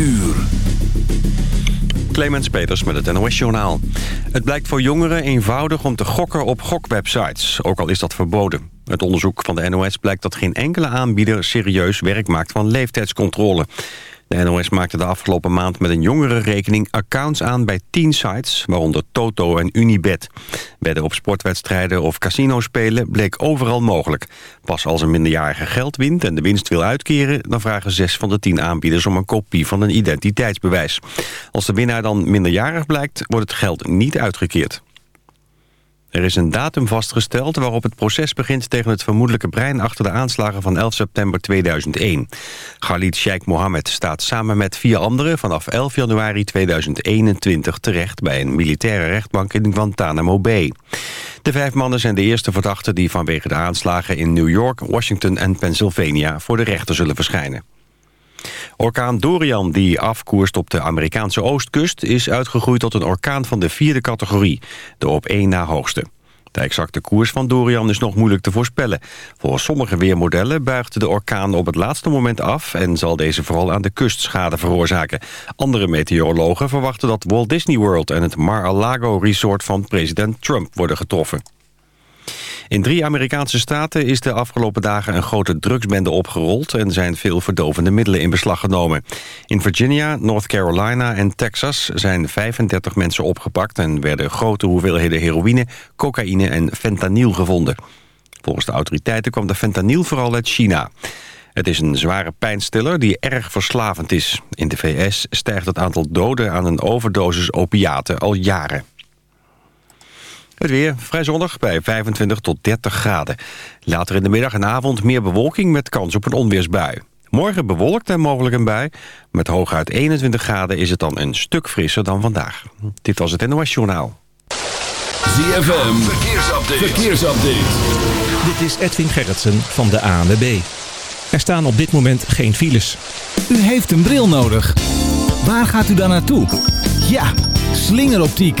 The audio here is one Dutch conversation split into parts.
uur. Clemens Peters met het NOS-journaal. Het blijkt voor jongeren eenvoudig om te gokken op gokwebsites, ook al is dat verboden. Het onderzoek van de NOS blijkt dat geen enkele aanbieder serieus werk maakt van leeftijdscontrole. De NOS maakte de afgelopen maand met een jongerenrekening accounts aan bij 10 sites, waaronder Toto en Unibet. Wedden op sportwedstrijden of casino spelen bleek overal mogelijk. Pas als een minderjarige geld wint en de winst wil uitkeren... dan vragen zes van de tien aanbieders om een kopie van een identiteitsbewijs. Als de winnaar dan minderjarig blijkt, wordt het geld niet uitgekeerd. Er is een datum vastgesteld waarop het proces begint tegen het vermoedelijke brein achter de aanslagen van 11 september 2001. Khalid Sheikh Mohammed staat samen met vier anderen vanaf 11 januari 2021 terecht bij een militaire rechtbank in Guantanamo Bay. De vijf mannen zijn de eerste verdachten die vanwege de aanslagen in New York, Washington en Pennsylvania voor de rechter zullen verschijnen. Orkaan Dorian, die afkoerst op de Amerikaanse oostkust... is uitgegroeid tot een orkaan van de vierde categorie, de op één na hoogste. De exacte koers van Dorian is nog moeilijk te voorspellen. Volgens sommige weermodellen buigt de orkaan op het laatste moment af... en zal deze vooral aan de kust schade veroorzaken. Andere meteorologen verwachten dat Walt Disney World... en het Mar-a-Lago Resort van president Trump worden getroffen. In drie Amerikaanse staten is de afgelopen dagen een grote drugsbende opgerold... en zijn veel verdovende middelen in beslag genomen. In Virginia, North Carolina en Texas zijn 35 mensen opgepakt... en werden grote hoeveelheden heroïne, cocaïne en fentanyl gevonden. Volgens de autoriteiten kwam de fentanyl vooral uit China. Het is een zware pijnstiller die erg verslavend is. In de VS stijgt het aantal doden aan een overdosis opiaten al jaren. Het weer vrij zonnig bij 25 tot 30 graden. Later in de middag en avond meer bewolking met kans op een onweersbui. Morgen bewolkt en mogelijk een bui. Met hooguit 21 graden is het dan een stuk frisser dan vandaag. Dit was het NOS Journaal. ZFM, verkeersupdate. verkeersupdate. Dit is Edwin Gerritsen van de ANWB. Er staan op dit moment geen files. U heeft een bril nodig. Waar gaat u dan naartoe? Ja, slingeroptiek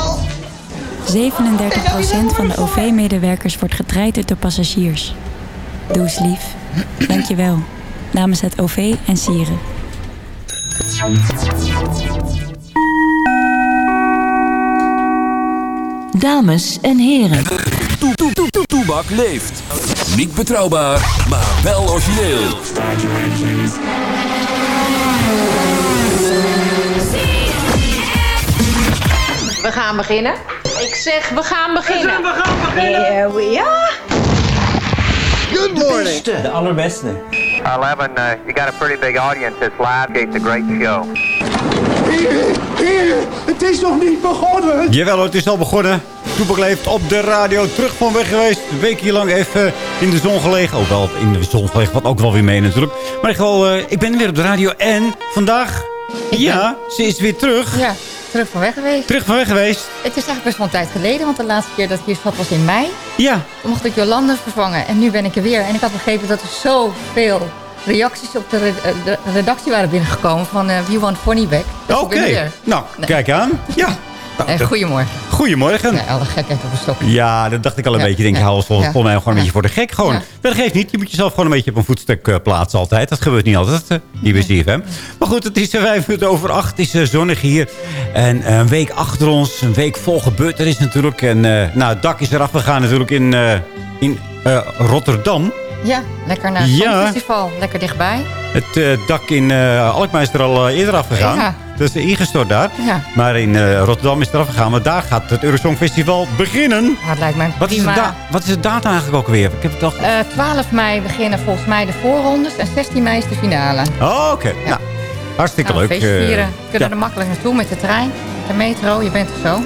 37% van de OV-medewerkers wordt getraind door passagiers. Doe eens lief. Dank je wel. Namens het OV en Sieren. Dames en heren. Toebak leeft. Niet betrouwbaar, maar wel origineel. We gaan beginnen. Ik zeg, we gaan beginnen. We gaan beginnen. Here we are. Good morning. De allerbeste. 11, uh, you got a pretty big audience. It's live. It's a great show. Heren, heren, het is nog niet begonnen. Jawel hoor, het is al begonnen. Toepak leeft op de radio. Terug van weg geweest. Een weekje lang even in de zon gelegen. Ook wel in de zon gelegen, wat ook wel weer mee natuurlijk. Maar ik, wel, uh, ik ben weer op de radio. En vandaag, ja, ze is weer terug. Ja, terug van weg geweest. Terug van weg geweest. Het is eigenlijk best wel een tijd geleden. Want de laatste keer dat ik hier zat was in mei. Ja. Toen mocht ik Jolande vervangen. En nu ben ik er weer. En ik had begrepen dat er zoveel reacties op de, re de redactie waren binnengekomen van uh, We Want Funny Back. Oké, okay. nou, kijk aan. Ja. Nou, uh, goedemorgen. Goedemorgen. Ja, alle gekheid op een stokje. Ja, dat dacht ik al een Ja, beetje. Ik denk, hou ons vol, ja. vol mij gewoon een beetje voor de gek. Gewoon. Dat geeft niet. Je moet jezelf gewoon een beetje op een voetstuk eh, plaatsen altijd. Dat gebeurt niet altijd eh, hier bij CFM. Maar goed, het is eh, vijf minuten over acht. Het is eh, zonnig hier. En eh, een week achter ons. Een week vol gebeurd er is natuurlijk. En eh, nou, het dak is eraf gegaan natuurlijk in, eh, in eh, Rotterdam. Ja, lekker naar het Ja. Songfestival. Lekker dichtbij. Het eh, dak in eh Alkmaar is er al eh, eerder afgegaan. Ja. Dat is ingestort daar. Ja. Maar in eh, Rotterdam is het eraf gegaan. Maar daar gaat het Eurosong Festival beginnen. Het lijkt mij Wat is, wat is de data eigenlijk ook weer? Ik heb het al... Eh, 12 mei beginnen volgens mij de voorrondes en 16 mei is de finale. Oh, oké. Nou, hartstikke Nou, leuk. feestje eh. We kunnen ja. er makkelijk naartoe met de trein, de metro. Je bent er zo.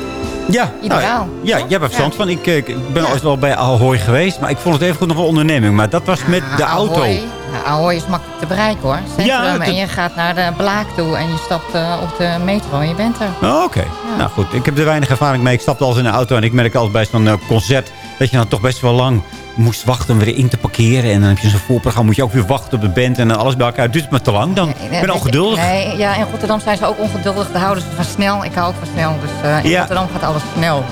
Ja, Ideaal. nou, ja, jij hebt er verstand Ja. van. Ik, eh, ik ben ooit wel bij Ahoy geweest. Maar ik vond het even goed nog wel onderneming. Maar dat was met de auto. Ahoy. Is makkelijk te bereiken hoor. Centrum, Ja, dat- En je gaat naar de Blaak toe en je stapt eh, op de metro en je bent er. Oh, Oké, nou goed. Ik heb er weinig ervaring mee. Ik stapte altijd in de auto en ik merk altijd bij zo'n eh, concert... dat je dan toch best wel lang moest wachten om weer in te parkeren. En dan heb je zo'n voorprogramma, moet je ook weer wachten op de band... en dan alles bij elkaar. Het duurt me te lang dan. ik ben al ongeduldig. Nee, ja, in Rotterdam zijn ze ook ongeduldig. Daar houden ze van snel. Ik hou ook van snel. Dus eh, in Ja. Rotterdam gaat alles snel.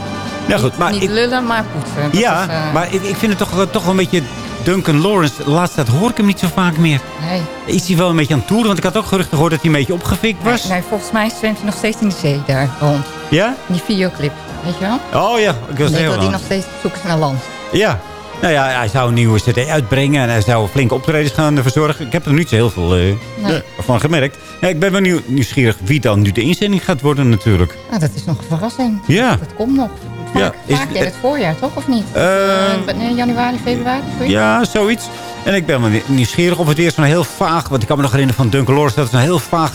Nou goed, maar Niet ik, lullen, maar poetsen. Dat ja, is, eh, maar ik, ik vind het toch, eh, toch wel een beetje... Duncan Lawrence, de laatste tijd hoor ik hem niet zo vaak meer. Nee. Is hij wel een beetje aan het toeren? Want ik had ook geruchten gehoord dat hij een beetje opgefikt was. Nee, volgens mij zwemt hij nog steeds in de zee daar rond. Ja? Die videoclip, weet je wel? Oh ja, ik was heel dat die nog steeds op zoek is naar land. Ja. Nou ja, hij zou een nieuwe cd uitbrengen en hij zou flinke optredens gaan verzorgen. Ik heb er niet zo heel veel Nee. van gemerkt. Ik ben wel nieuw, nieuwsgierig wie dan nu de inzending gaat worden natuurlijk. Nou, dat is nog een verrassing. Ja. Dat komt nog. Vaak, Ja, is- vaak in het voorjaar, toch? Of niet? Nee, januari, februari? zoiets? Ja, zoiets. En ik ben wel nieuwsgierig of het weer zo'n heel vaag... Want ik kan me nog herinneren van Duncan Lawrence... dat het een heel vaag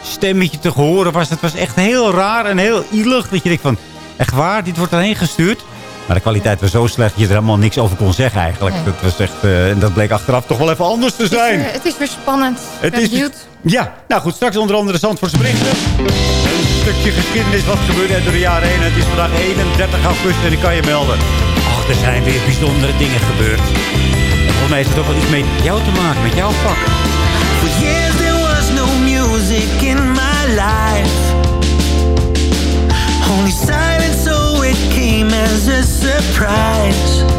telefoonstemmetje te horen was. Het was echt heel raar en heel ielig. Dat je denkt van, echt waar? Dit wordt erheen gestuurd? Maar de kwaliteit was zo slecht dat je er helemaal niks over kon zeggen eigenlijk. Nee. Dat, was echt, eh, en dat bleek achteraf toch wel even anders te Het is, zijn. eh, het is weer spannend. Het ben is- benieuwd. Ja, nou goed, straks onder andere de Zandvoortse berichten. Een stukje geschiedenis wat gebeurde er door de jaren heen. Het is vandaag 31 augustus en ik kan je melden. Ach, er zijn weer bijzondere dingen gebeurd. En volgens mij heeft het ook wel iets met jou te maken, met jouw vak. For years there was no music life. Only silence, so it came as a surprise.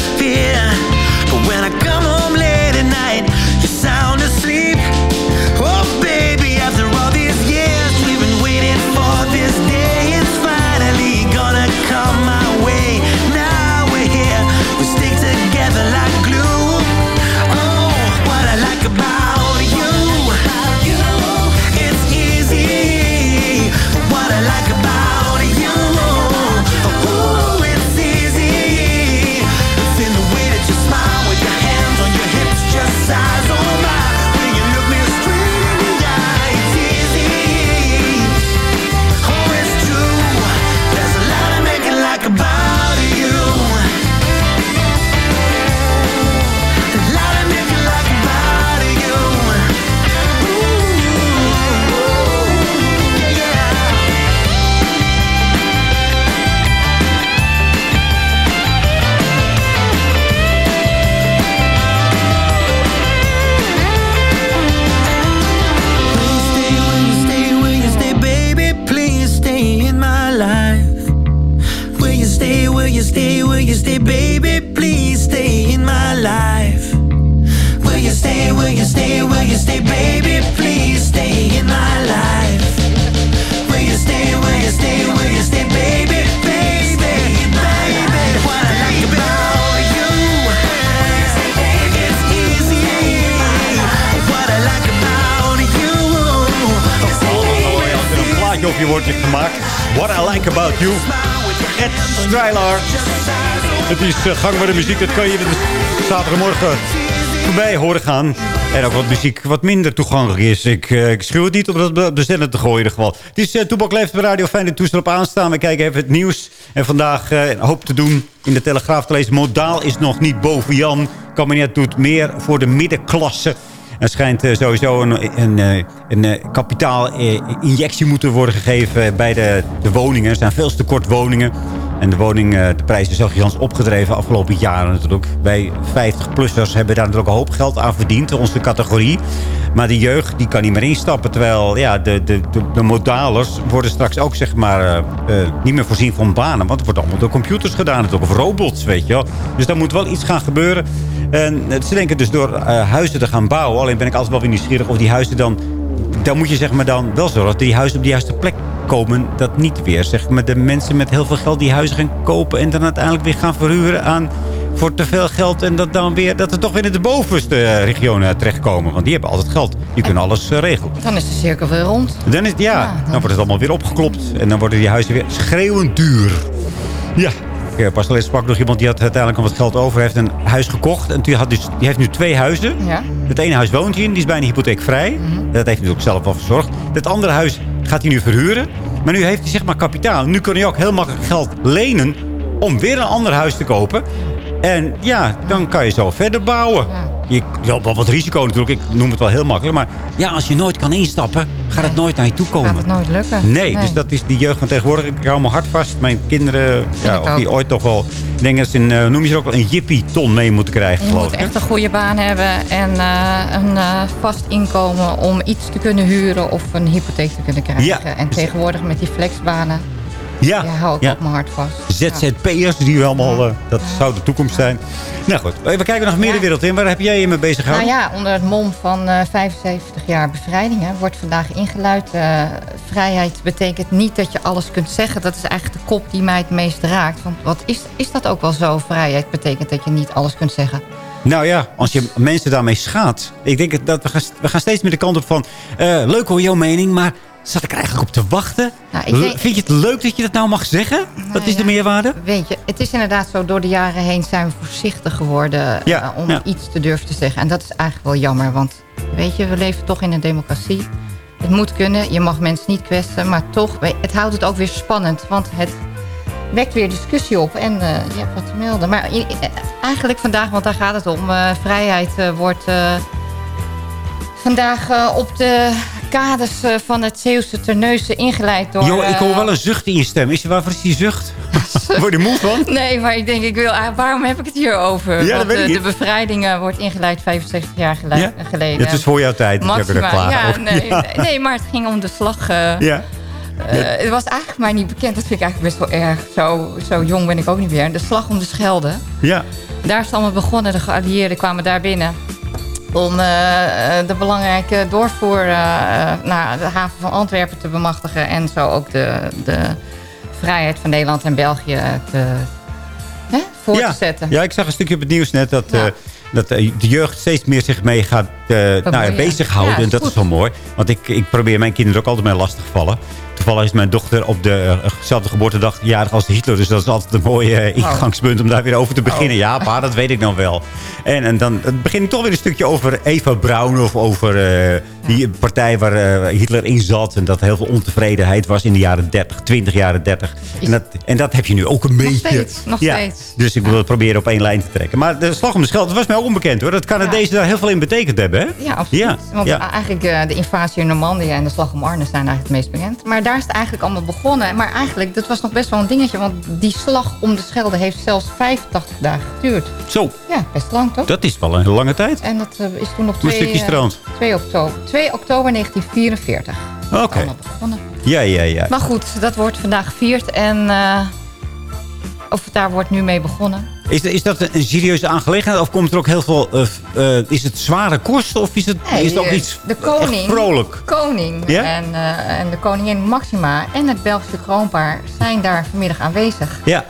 Disappear. But when I you. Ed. Het is uh, gangbare muziek. Dat kan je de zaterdagmorgen voorbij horen gaan. En ook wat muziek wat minder toegankelijk is. Ik, uh, ik schuw het niet om dat op de zender te gooien in ieder geval. Het is uh, de radio. Fijn dat toestel op aanstaan. We kijken even het nieuws. En vandaag uh, hoop te doen in de Telegraaf te lezen. Modaal is nog niet boven Jan. Kabinet doet meer voor de middenklasse. Er schijnt uh, sowieso een, een, een, een kapitaalinjectie moeten worden gegeven bij de, de woningen. Er zijn veel te kort woningen. En de woningprijzen zijn gigantisch opgedreven afgelopen jaren natuurlijk. Wij 50-plussers hebben daar natuurlijk een hoop geld aan verdiend, onze categorie. Maar de jeugd die kan niet meer instappen. Terwijl ja, de, de, de, modalers worden straks ook zeg maar, uh, uh, niet meer voorzien van banen. Want het wordt allemaal door computers gedaan. Of robots, weet je wel. Dus daar moet wel iets gaan gebeuren. En ze denken dus door huizen te gaan bouwen. Alleen ben ik altijd wel weer nieuwsgierig of die huizen dan... Dan moet je zeg maar dan wel zorgen dat die huizen op de juiste plek komen. Dat niet weer zeg maar de mensen met heel veel geld die huizen gaan kopen. En dan uiteindelijk weer gaan verhuren aan voor te veel geld. En dat dan weer dat er toch weer in de bovenste regionen terechtkomen. Want die hebben altijd geld. Die kunnen alles uh, regelen. Dan is de cirkel weer rond. Dan, is, ja, ja dan... dan wordt het allemaal weer opgeklopt. En dan worden die huizen weer schreeuwend duur. Ja, ik pas alleen sprak nog iemand die had uiteindelijk wat geld over. heeft een huis gekocht. En die, had dus, die heeft nu twee huizen. Ja. Het ene huis woont hij in. Die is bijna hypotheekvrij. Mm -hmm. Dat heeft hij ook zelf wel verzorgd. Het andere huis gaat hij nu verhuren. Maar nu heeft hij zeg maar kapitaal. Nu kan hij ook heel makkelijk geld lenen om weer een ander huis te kopen. En ja, dan kan je zo verder bouwen. Je loopt wel wat risico natuurlijk. Ik noem het wel heel makkelijk. Maar ja, als je nooit kan instappen, gaat het nooit naar je toe komen. Gaat het nooit lukken. Nee, nee. dus dat is die jeugd van tegenwoordig. Ik hou me hard vast. Mijn kinderen, ja, of die ooit toch wel... Ik denk dat ze een, uh, noem je ze ook wel een jippie-ton mee moeten krijgen. Je moet echt een goede baan hebben en uh, een uh, vast inkomen om iets te kunnen huren of een hypotheek te kunnen krijgen. Ja. En tegenwoordig met die flexbanen. Ja, ja hou ik ja. ook mijn hart vast. ZZP'ers, die we allemaal, uh, dat zou de toekomst zijn. Nou goed, we kijken nog meer de wereld in. Waar heb jij je mee bezig gehouden? Nou ja, onder het mom van uh, 75 jaar bevrijding hè, wordt vandaag ingeluid. Uh, vrijheid betekent niet dat je alles kunt zeggen. Dat is eigenlijk de kop die mij het meest raakt. Want wat is, is dat ook wel zo? Vrijheid betekent dat je niet alles kunt zeggen. Nou ja, als je mensen daarmee schaadt. Ik denk dat we gaan, we gaan steeds meer de kant op van... Uh, leuk hoor, jouw mening, maar zat ik er eigenlijk op te wachten? Nou, denk, Vind je het leuk dat je dat nou mag zeggen? Nou, dat is ja, de meerwaarde? Weet je, het is inderdaad zo... door de jaren heen zijn we voorzichtig geworden... Ja, uh, om ja. iets te durven te zeggen. En dat is eigenlijk wel jammer. Want weet je, we leven toch in een democratie. Het moet kunnen. Je mag mensen niet kwetsen. Maar toch, het houdt het ook weer spannend. Want het wekt weer discussie op. En uh, je hebt wat te melden. Maar eigenlijk vandaag, want daar gaat het om... Uh, vrijheid wordt vandaag op de kaders van het Zeeuwse Terneuzen ingeleid door... Jo, ik hoor wel een zucht in je stem. Is je waarvoor is die zucht? Word je moe van? Nee, maar ik denk, ik wil, waarom heb ik het hier over? Ja, Want dat weet de, ik de bevrijding wordt ingeleid 65 jaar geleden. Ja? geleden. Het is voor jouw tijd. Maxima, klaar ja, nee, ja. nee, nee, maar het ging om de slag. Uh, ja. Uh, het was eigenlijk mij niet bekend. Dat vind ik eigenlijk best wel erg. Zo, zo jong ben ik ook niet meer. De slag om de Schelde. Ja. Daar is het allemaal begonnen. De geallieerden kwamen daar binnen om uh, de belangrijke doorvoer uh, naar de haven van Antwerpen te bemachtigen. En zo ook de, de vrijheid van Nederland en België te, hè, voor ja. te zetten. Ja, ik zag een stukje op het nieuws net dat, ja. uh, dat de jeugd steeds meer zich mee gaat nou ja, bezighouden. Ja, en dat goed. is wel mooi. Want ik, ik probeer mijn kinderen ook altijd mee lastig te vallen. Toevallig is mijn dochter op dezelfde geboortedag jarig als Hitler. Dus dat is altijd een mooi uh, ingangspunt om daar weer over te beginnen. Oh. Ja, pa, dat weet ik dan wel. En, en dan begin ik toch weer een stukje over Eva Braun of over uh, die partij waar uh, Hitler in zat. En dat heel veel ontevredenheid was in de jaren 30, 20 jaren 30. En dat, en dat heb je nu ook een nog beetje. Steeds, nog ja. steeds. Dus ik wil het proberen op één lijn te trekken. Maar de slag om de scheld, dat was mij ook onbekend hoor. Dat Canadezen daar heel veel in betekend hebben. Hè? Ja, absoluut. Ja. Want eigenlijk uh, de invasie in Normandië en de slag om Arnhem zijn eigenlijk het meest bekend. Maar daar is het eigenlijk allemaal begonnen. Maar eigenlijk, dat was nog best wel een dingetje. Want die slag om de Schelde heeft zelfs 85 dagen geduurd. Zo. Ja, best lang toch? Dat is wel een lange tijd. En dat uh, is toen op 2, stukje strand. 2 oktober, 2 oktober 1944. Oké. Okay. begonnen. Ja, ja, ja. Maar goed, dat wordt vandaag gevierd. En uh, of daar wordt nu mee begonnen. Is, is dat een serieuze aangelegenheid? Of komt er ook heel veel... eh, eh, is het zware kost? Of is het, Nee, is het ook eh, iets de koning, vrolijk? koning Ja? en, eh, en de koningin Maxima en het Belgische kroonpaar zijn daar vanmiddag aanwezig. Ja.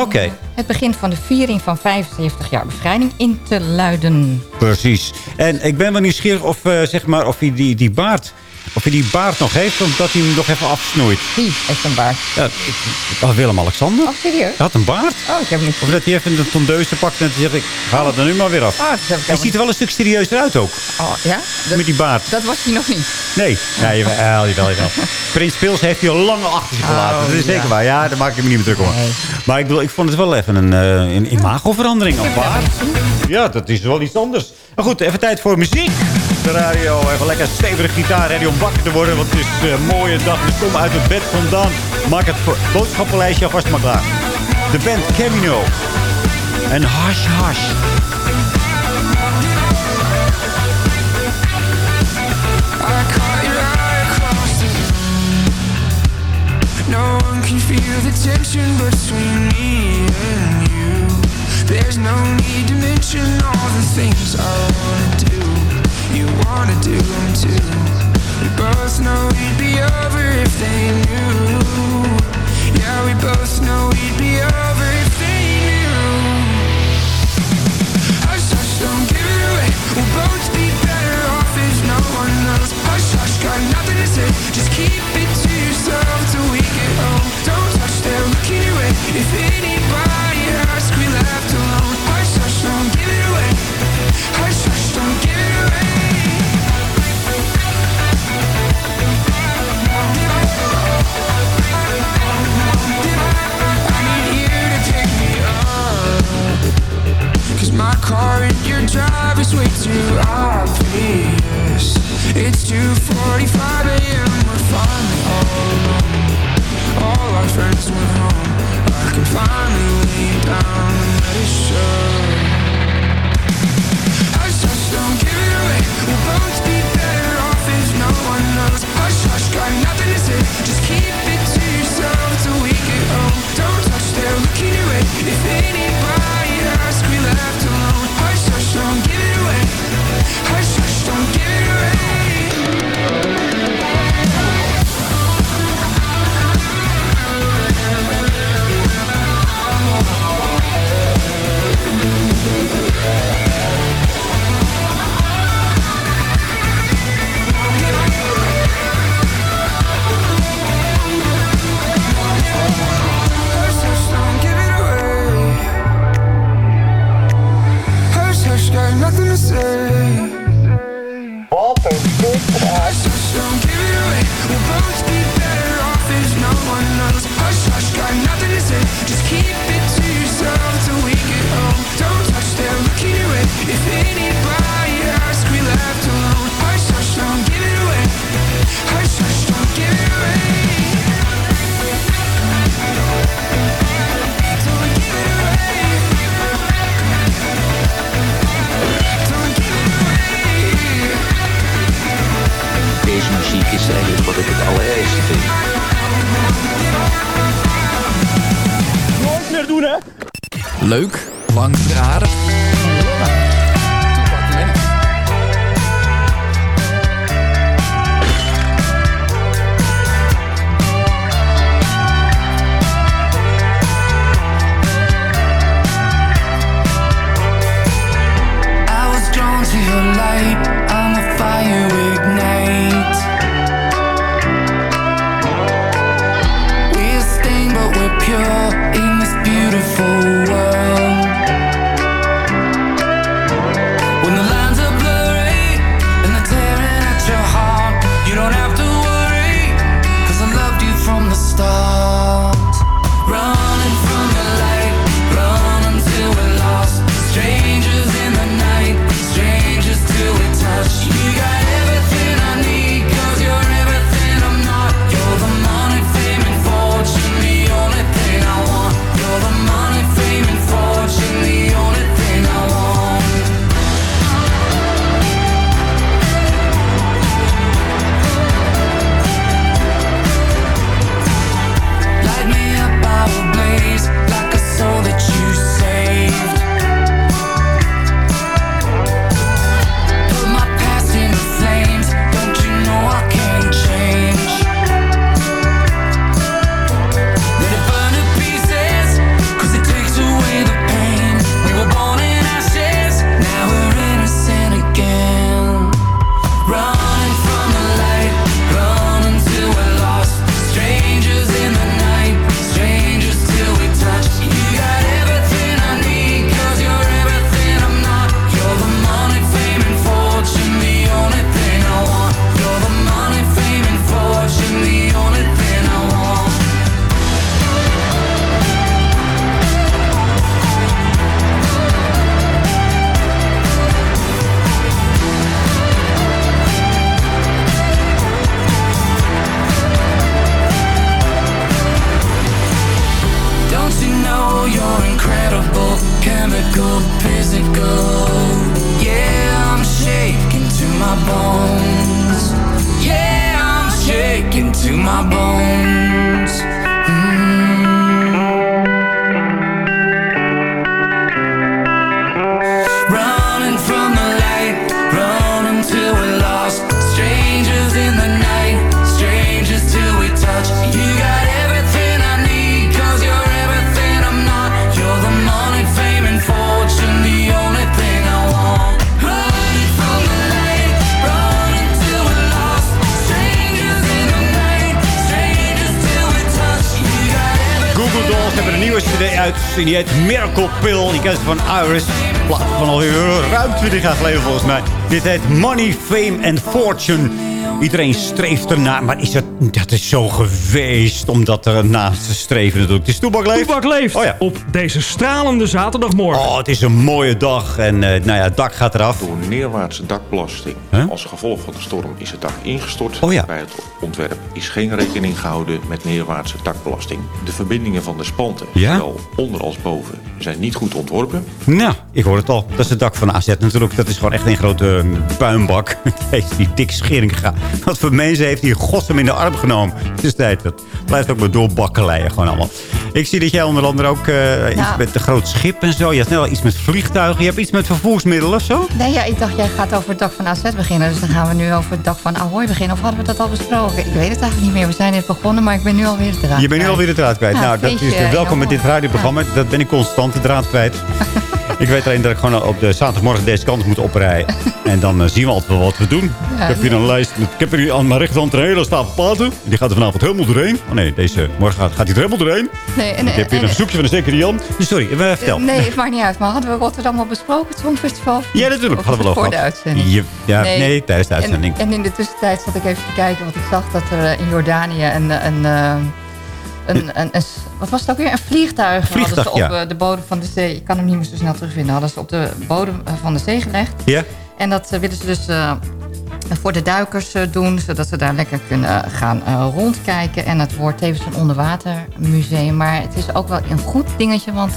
Oké. Het begint van de viering van 75 jaar bevrijding in te luiden. Precies. En ik ben wel nieuwsgierig of, eh, zeg maar, of hij die, die baard... Of hij die baard nog heeft, omdat hij hem nog even afsnoeit. Wie heeft een baard? Ja, Willem-Alexander. Oh, serieus? Hij had een baard. Oh, ik heb niet Of dat hij even de tondeuze pakt en zegt... ik haal het er nu maar weer af. Oh, dat heb ik hij ziet er wel een stuk serieuzer uit ook. Oh, ja? Dat, Met die baard. dat was hij nog niet. Nee, nee jawel, jawel, jawel. Prins Pils heeft hij al lang achter zich gelaten. Oh, dat is ja. zeker waar. Ja, daar maak ik me niet meer druk om. Maar ik, bedoel, ik vond het wel even een, eh, een imagoverandering. Een baard. Ja, dat is wel iets anders. Maar goed, even tijd voor muziek. De radio, even lekker stevige gitaar ready om wakker te worden. Want het is een mooie dag. Dus kom uit het bed vandaan. Maak het boodschappenlijstje alvast maar klaar. De band Camino. En Hash Hash. No one can feel the tension between me. There's no need to mention all the things I wanna do. You wanna do them too. We both know it'd be over if they knew. Yeah, we both know it'd be over if they knew. Hush, hush, don't give it away. We'll both be better off if no one knows. Hush, hush, got nothing to say. Just keep it to yourself till we get home. Don't touch, they're looking away. If anybody asks, we left Hush, hush, don't give it. Leuk. I Miracle Pill. Je kent ze van Iris. Plaat van alweer ruim 20 jaar geleden volgens mij. Dit heet Money, Fame and Fortune. Iedereen streeft ernaar. Maar is het, dat is zo geweest om dat ernaast te streven natuurlijk. Het is Toebak Leeft. Toebak leeft Oh ja. op deze stralende zaterdagmorgen. Oh, het is een mooie dag. En eh, nou ja, het dak gaat eraf. Door neerwaartse dakbelasting. Huh? Als gevolg van de storm is het dak ingestort. Oh ja. Bij het ontwerp is geen rekening gehouden met neerwaartse dakbelasting. De verbindingen van de spanten, Ja? zowel onder als boven, zijn niet goed ontworpen. Nou, ik hoor het al. Dat is het dak van AZ natuurlijk. Dat is gewoon echt een grote eh, puinbak. Heeft die dik schering gegaan. Wat voor mensen heeft hij in godsnaam in de arm genomen? Het is tijd. Dat blijft ook maar doorbakkeleien gewoon allemaal. Ik zie dat jij onder andere ook eh, iets Nou. met een groot schip en zo. Je hebt net al iets met vliegtuigen. Je hebt iets met vervoersmiddelen of zo? Nee, ja, ik dacht, jij gaat over het dak van AZ beginnen. Dus dan gaan we nu over het dak van Ahoy beginnen. Of hadden we dat al besproken? Ik weet het eigenlijk niet meer. We zijn net begonnen, maar ik ben nu alweer de draad Je bent nu alweer de draad kwijt. Ja, nou, dat is welkom met dit radioprogramma. Dat ben ik constant de draad kwijt. ik weet alleen dat ik gewoon op de zaterdagmorgen deze kant moet oprijden. En dan eh, zien we altijd wel wat we doen. ik heb hier een lijst. Met, ik heb hier aan mijn rechterhand een hele stapel platen. Die gaat er vanavond helemaal doorheen. Oh nee, deze morgen gaat, gaat hij er helemaal doorheen. Nee, en, ik heb hier en- een verzoekje van de zekere Jan. Dus Sorry, eh, vertel. Nee, het maakt niet uit. Maar hadden we Rotterdam al besproken, het Songfestival? Ja, natuurlijk. Of Hadden we al voor de uitzending? Je- ja, nee. tijdens de uitzending. En, en in de tussentijd zat ik even te kijken, want ik zag dat er eh, in Jordanië een... een, een, een, een, wat was het ook weer? Een vliegtuig, Vliegtuig, hadden ze op ja. eh, de bodem van de zee. Ik kan hem niet meer zo snel terugvinden. Hadden ze op de bodem eh, van de zee gelegd. Ja? En dat eh, willen ze dus voor de duikers doen. Zodat ze daar lekker kunnen gaan rondkijken. En het wordt tevens een onderwatermuseum. Maar het is ook wel een goed dingetje. Want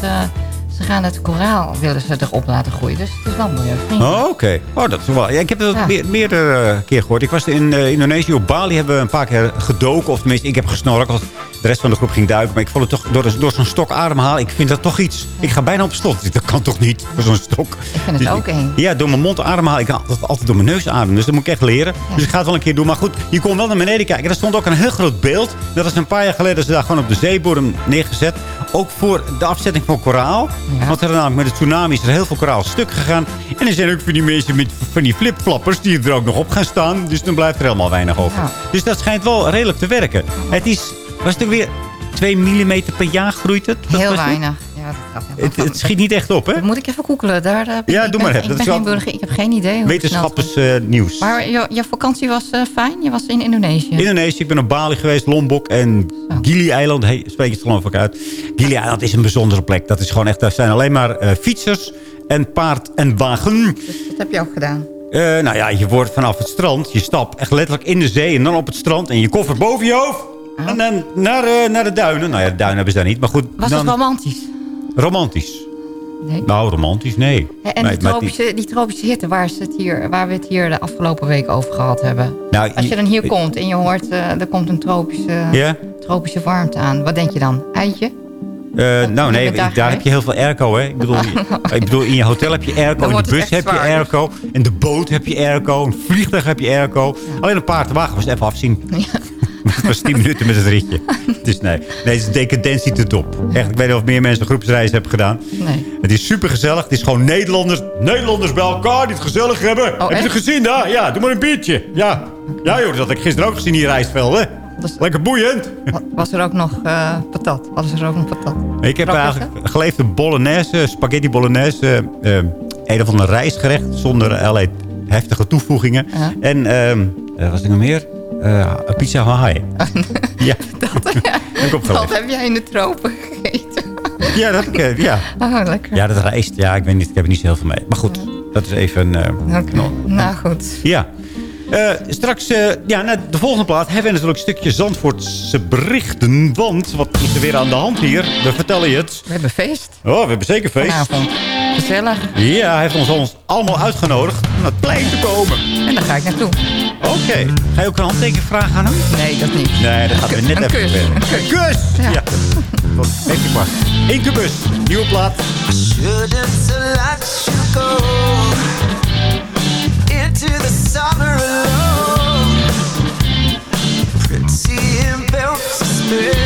ze gaan het koraal willen ze erop laten groeien. Dus het is wel milieuvriendelijk. Oh, oké. Oh, dat is wel. Ja, ik heb dat Ja. meer, meerdere keer gehoord. Ik was in Indonesië op Bali. Hebben we een paar keer gedoken. Of tenminste, ik heb gesnorkeld. De rest van de groep ging duiken. Maar ik vond het toch door, door zo'n stok ademhalen. Ik vind dat toch iets. Ik ga bijna op slot. Dat kan toch niet voor zo'n stok. Ik vind het Dus ook eng. Ja, door mijn mond ademhalen. Ik kan altijd, altijd door mijn neus ademen. Dus dat moet ik echt leren. Dus ik ga het wel een keer doen. Maar goed, je kon wel naar beneden kijken. En er stond ook een heel groot beeld. Dat was een paar jaar geleden. Ze daar gewoon op de zeebodem neergezet. Ook voor de afzetting van koraal. Want er namelijk met de tsunami is er heel veel koraal stuk gegaan. En er zijn ook van die mensen met van die flipflappers die er ook nog op gaan staan. Dus dan blijft er helemaal weinig over. Dus dat schijnt wel redelijk te werken. Het is, was het ook weer 2 mm per jaar groeit het? Wat Heel was het? weinig. Ja, dat Het, het schiet niet echt op, hè? Dat moet ik even googelen. Daar, eh, ben- Ja, ik doe ben- maar even. Ik Dat ben is geen wel- burger. Ik heb geen idee. hoe. Wetenschappersnieuws. Maar je, je vakantie was eh, fijn? Je was in Indonesië? Indonesië, ik ben op Bali geweest, Lombok en Gili-eiland. Hey, spreek je het geloof ik uit. Gili-eiland is een bijzondere plek. Dat is gewoon echt, daar zijn alleen maar eh, fietsers en paard en wagen. Dat heb je ook gedaan. Eh, nou ja, je wordt vanaf het strand, je stapt echt letterlijk in de zee en dan op het strand en je koffer boven je hoofd. En dan naar, eh, naar de duinen. Nou ja, de duinen hebben ze daar niet, maar goed. Was dan, het romantisch? Romantisch. Nee. Nou, romantisch, nee. En die tropische, die tropische hitte waar, ze het hier, waar we het hier de afgelopen week over gehad hebben. Nou, Als je dan hier komt en je hoort, eh, er komt een tropische, Ja? tropische warmte aan. Wat denk je dan? Eitje? Eh, nou nee, daar daar, heb je heel veel airco, hè? Ik bedoel, ik bedoel, in je hotel heb je airco, in de het bus heb je airco, in de boot heb je airco, een vliegtuig heb je airco. Alleen een paard te wagen was even afzien. Het was 10 minuten met het ritje. Dus nee, nee, het is decadentie te top. Echt, ik weet niet of meer mensen groepsreizen hebben gedaan. Nee. Het is super gezellig. Het is gewoon Nederlanders, Nederlanders bij elkaar die het gezellig hebben. heb je het gezien daar? Ja, doe maar een biertje. Ja, ja joh, dat had ik gisteren ook gezien hier in Rijsveld, Lekker boeiend. Was er ook nog eh, patat? Was er ook nog patat? Ik heb eigenlijk geleefde bolognese, spaghetti bolognese. eh, een of ander rijstgerecht zonder allerlei heftige toevoegingen. En ehm wat was er nog meer? Eh, een pizza Hawaii. ja, Dat, heb dat jij in de tropen gegeten. Ja, dat heb ik, eh, ja. Oh, lekker. ja, dat rijst. Ja, ik weet niet. Ik heb er niet zo heel veel mee. Maar goed, dat is even... eh, Oké. Nou goed. ja. Eh, straks, eh, ja, na de volgende plaat hebben we natuurlijk een stukje Zandvoortse berichten. Want wat is er weer aan de hand hier? We vertellen je het. We hebben feest Oh, we hebben zeker feest. vanavond. Gezellig. Ja, hij heeft ons, ons allemaal uitgenodigd om naar het plein te komen. En daar ga ik naartoe. Oké. Ga je ook een handtekening vragen aan hem? Nee, dat niet. Nee, dat gaat weer net Een even kus. verder. Een kus. Een kus! Ja. Ja. Hij pas. Incubus, nieuwe plaat. Yeah.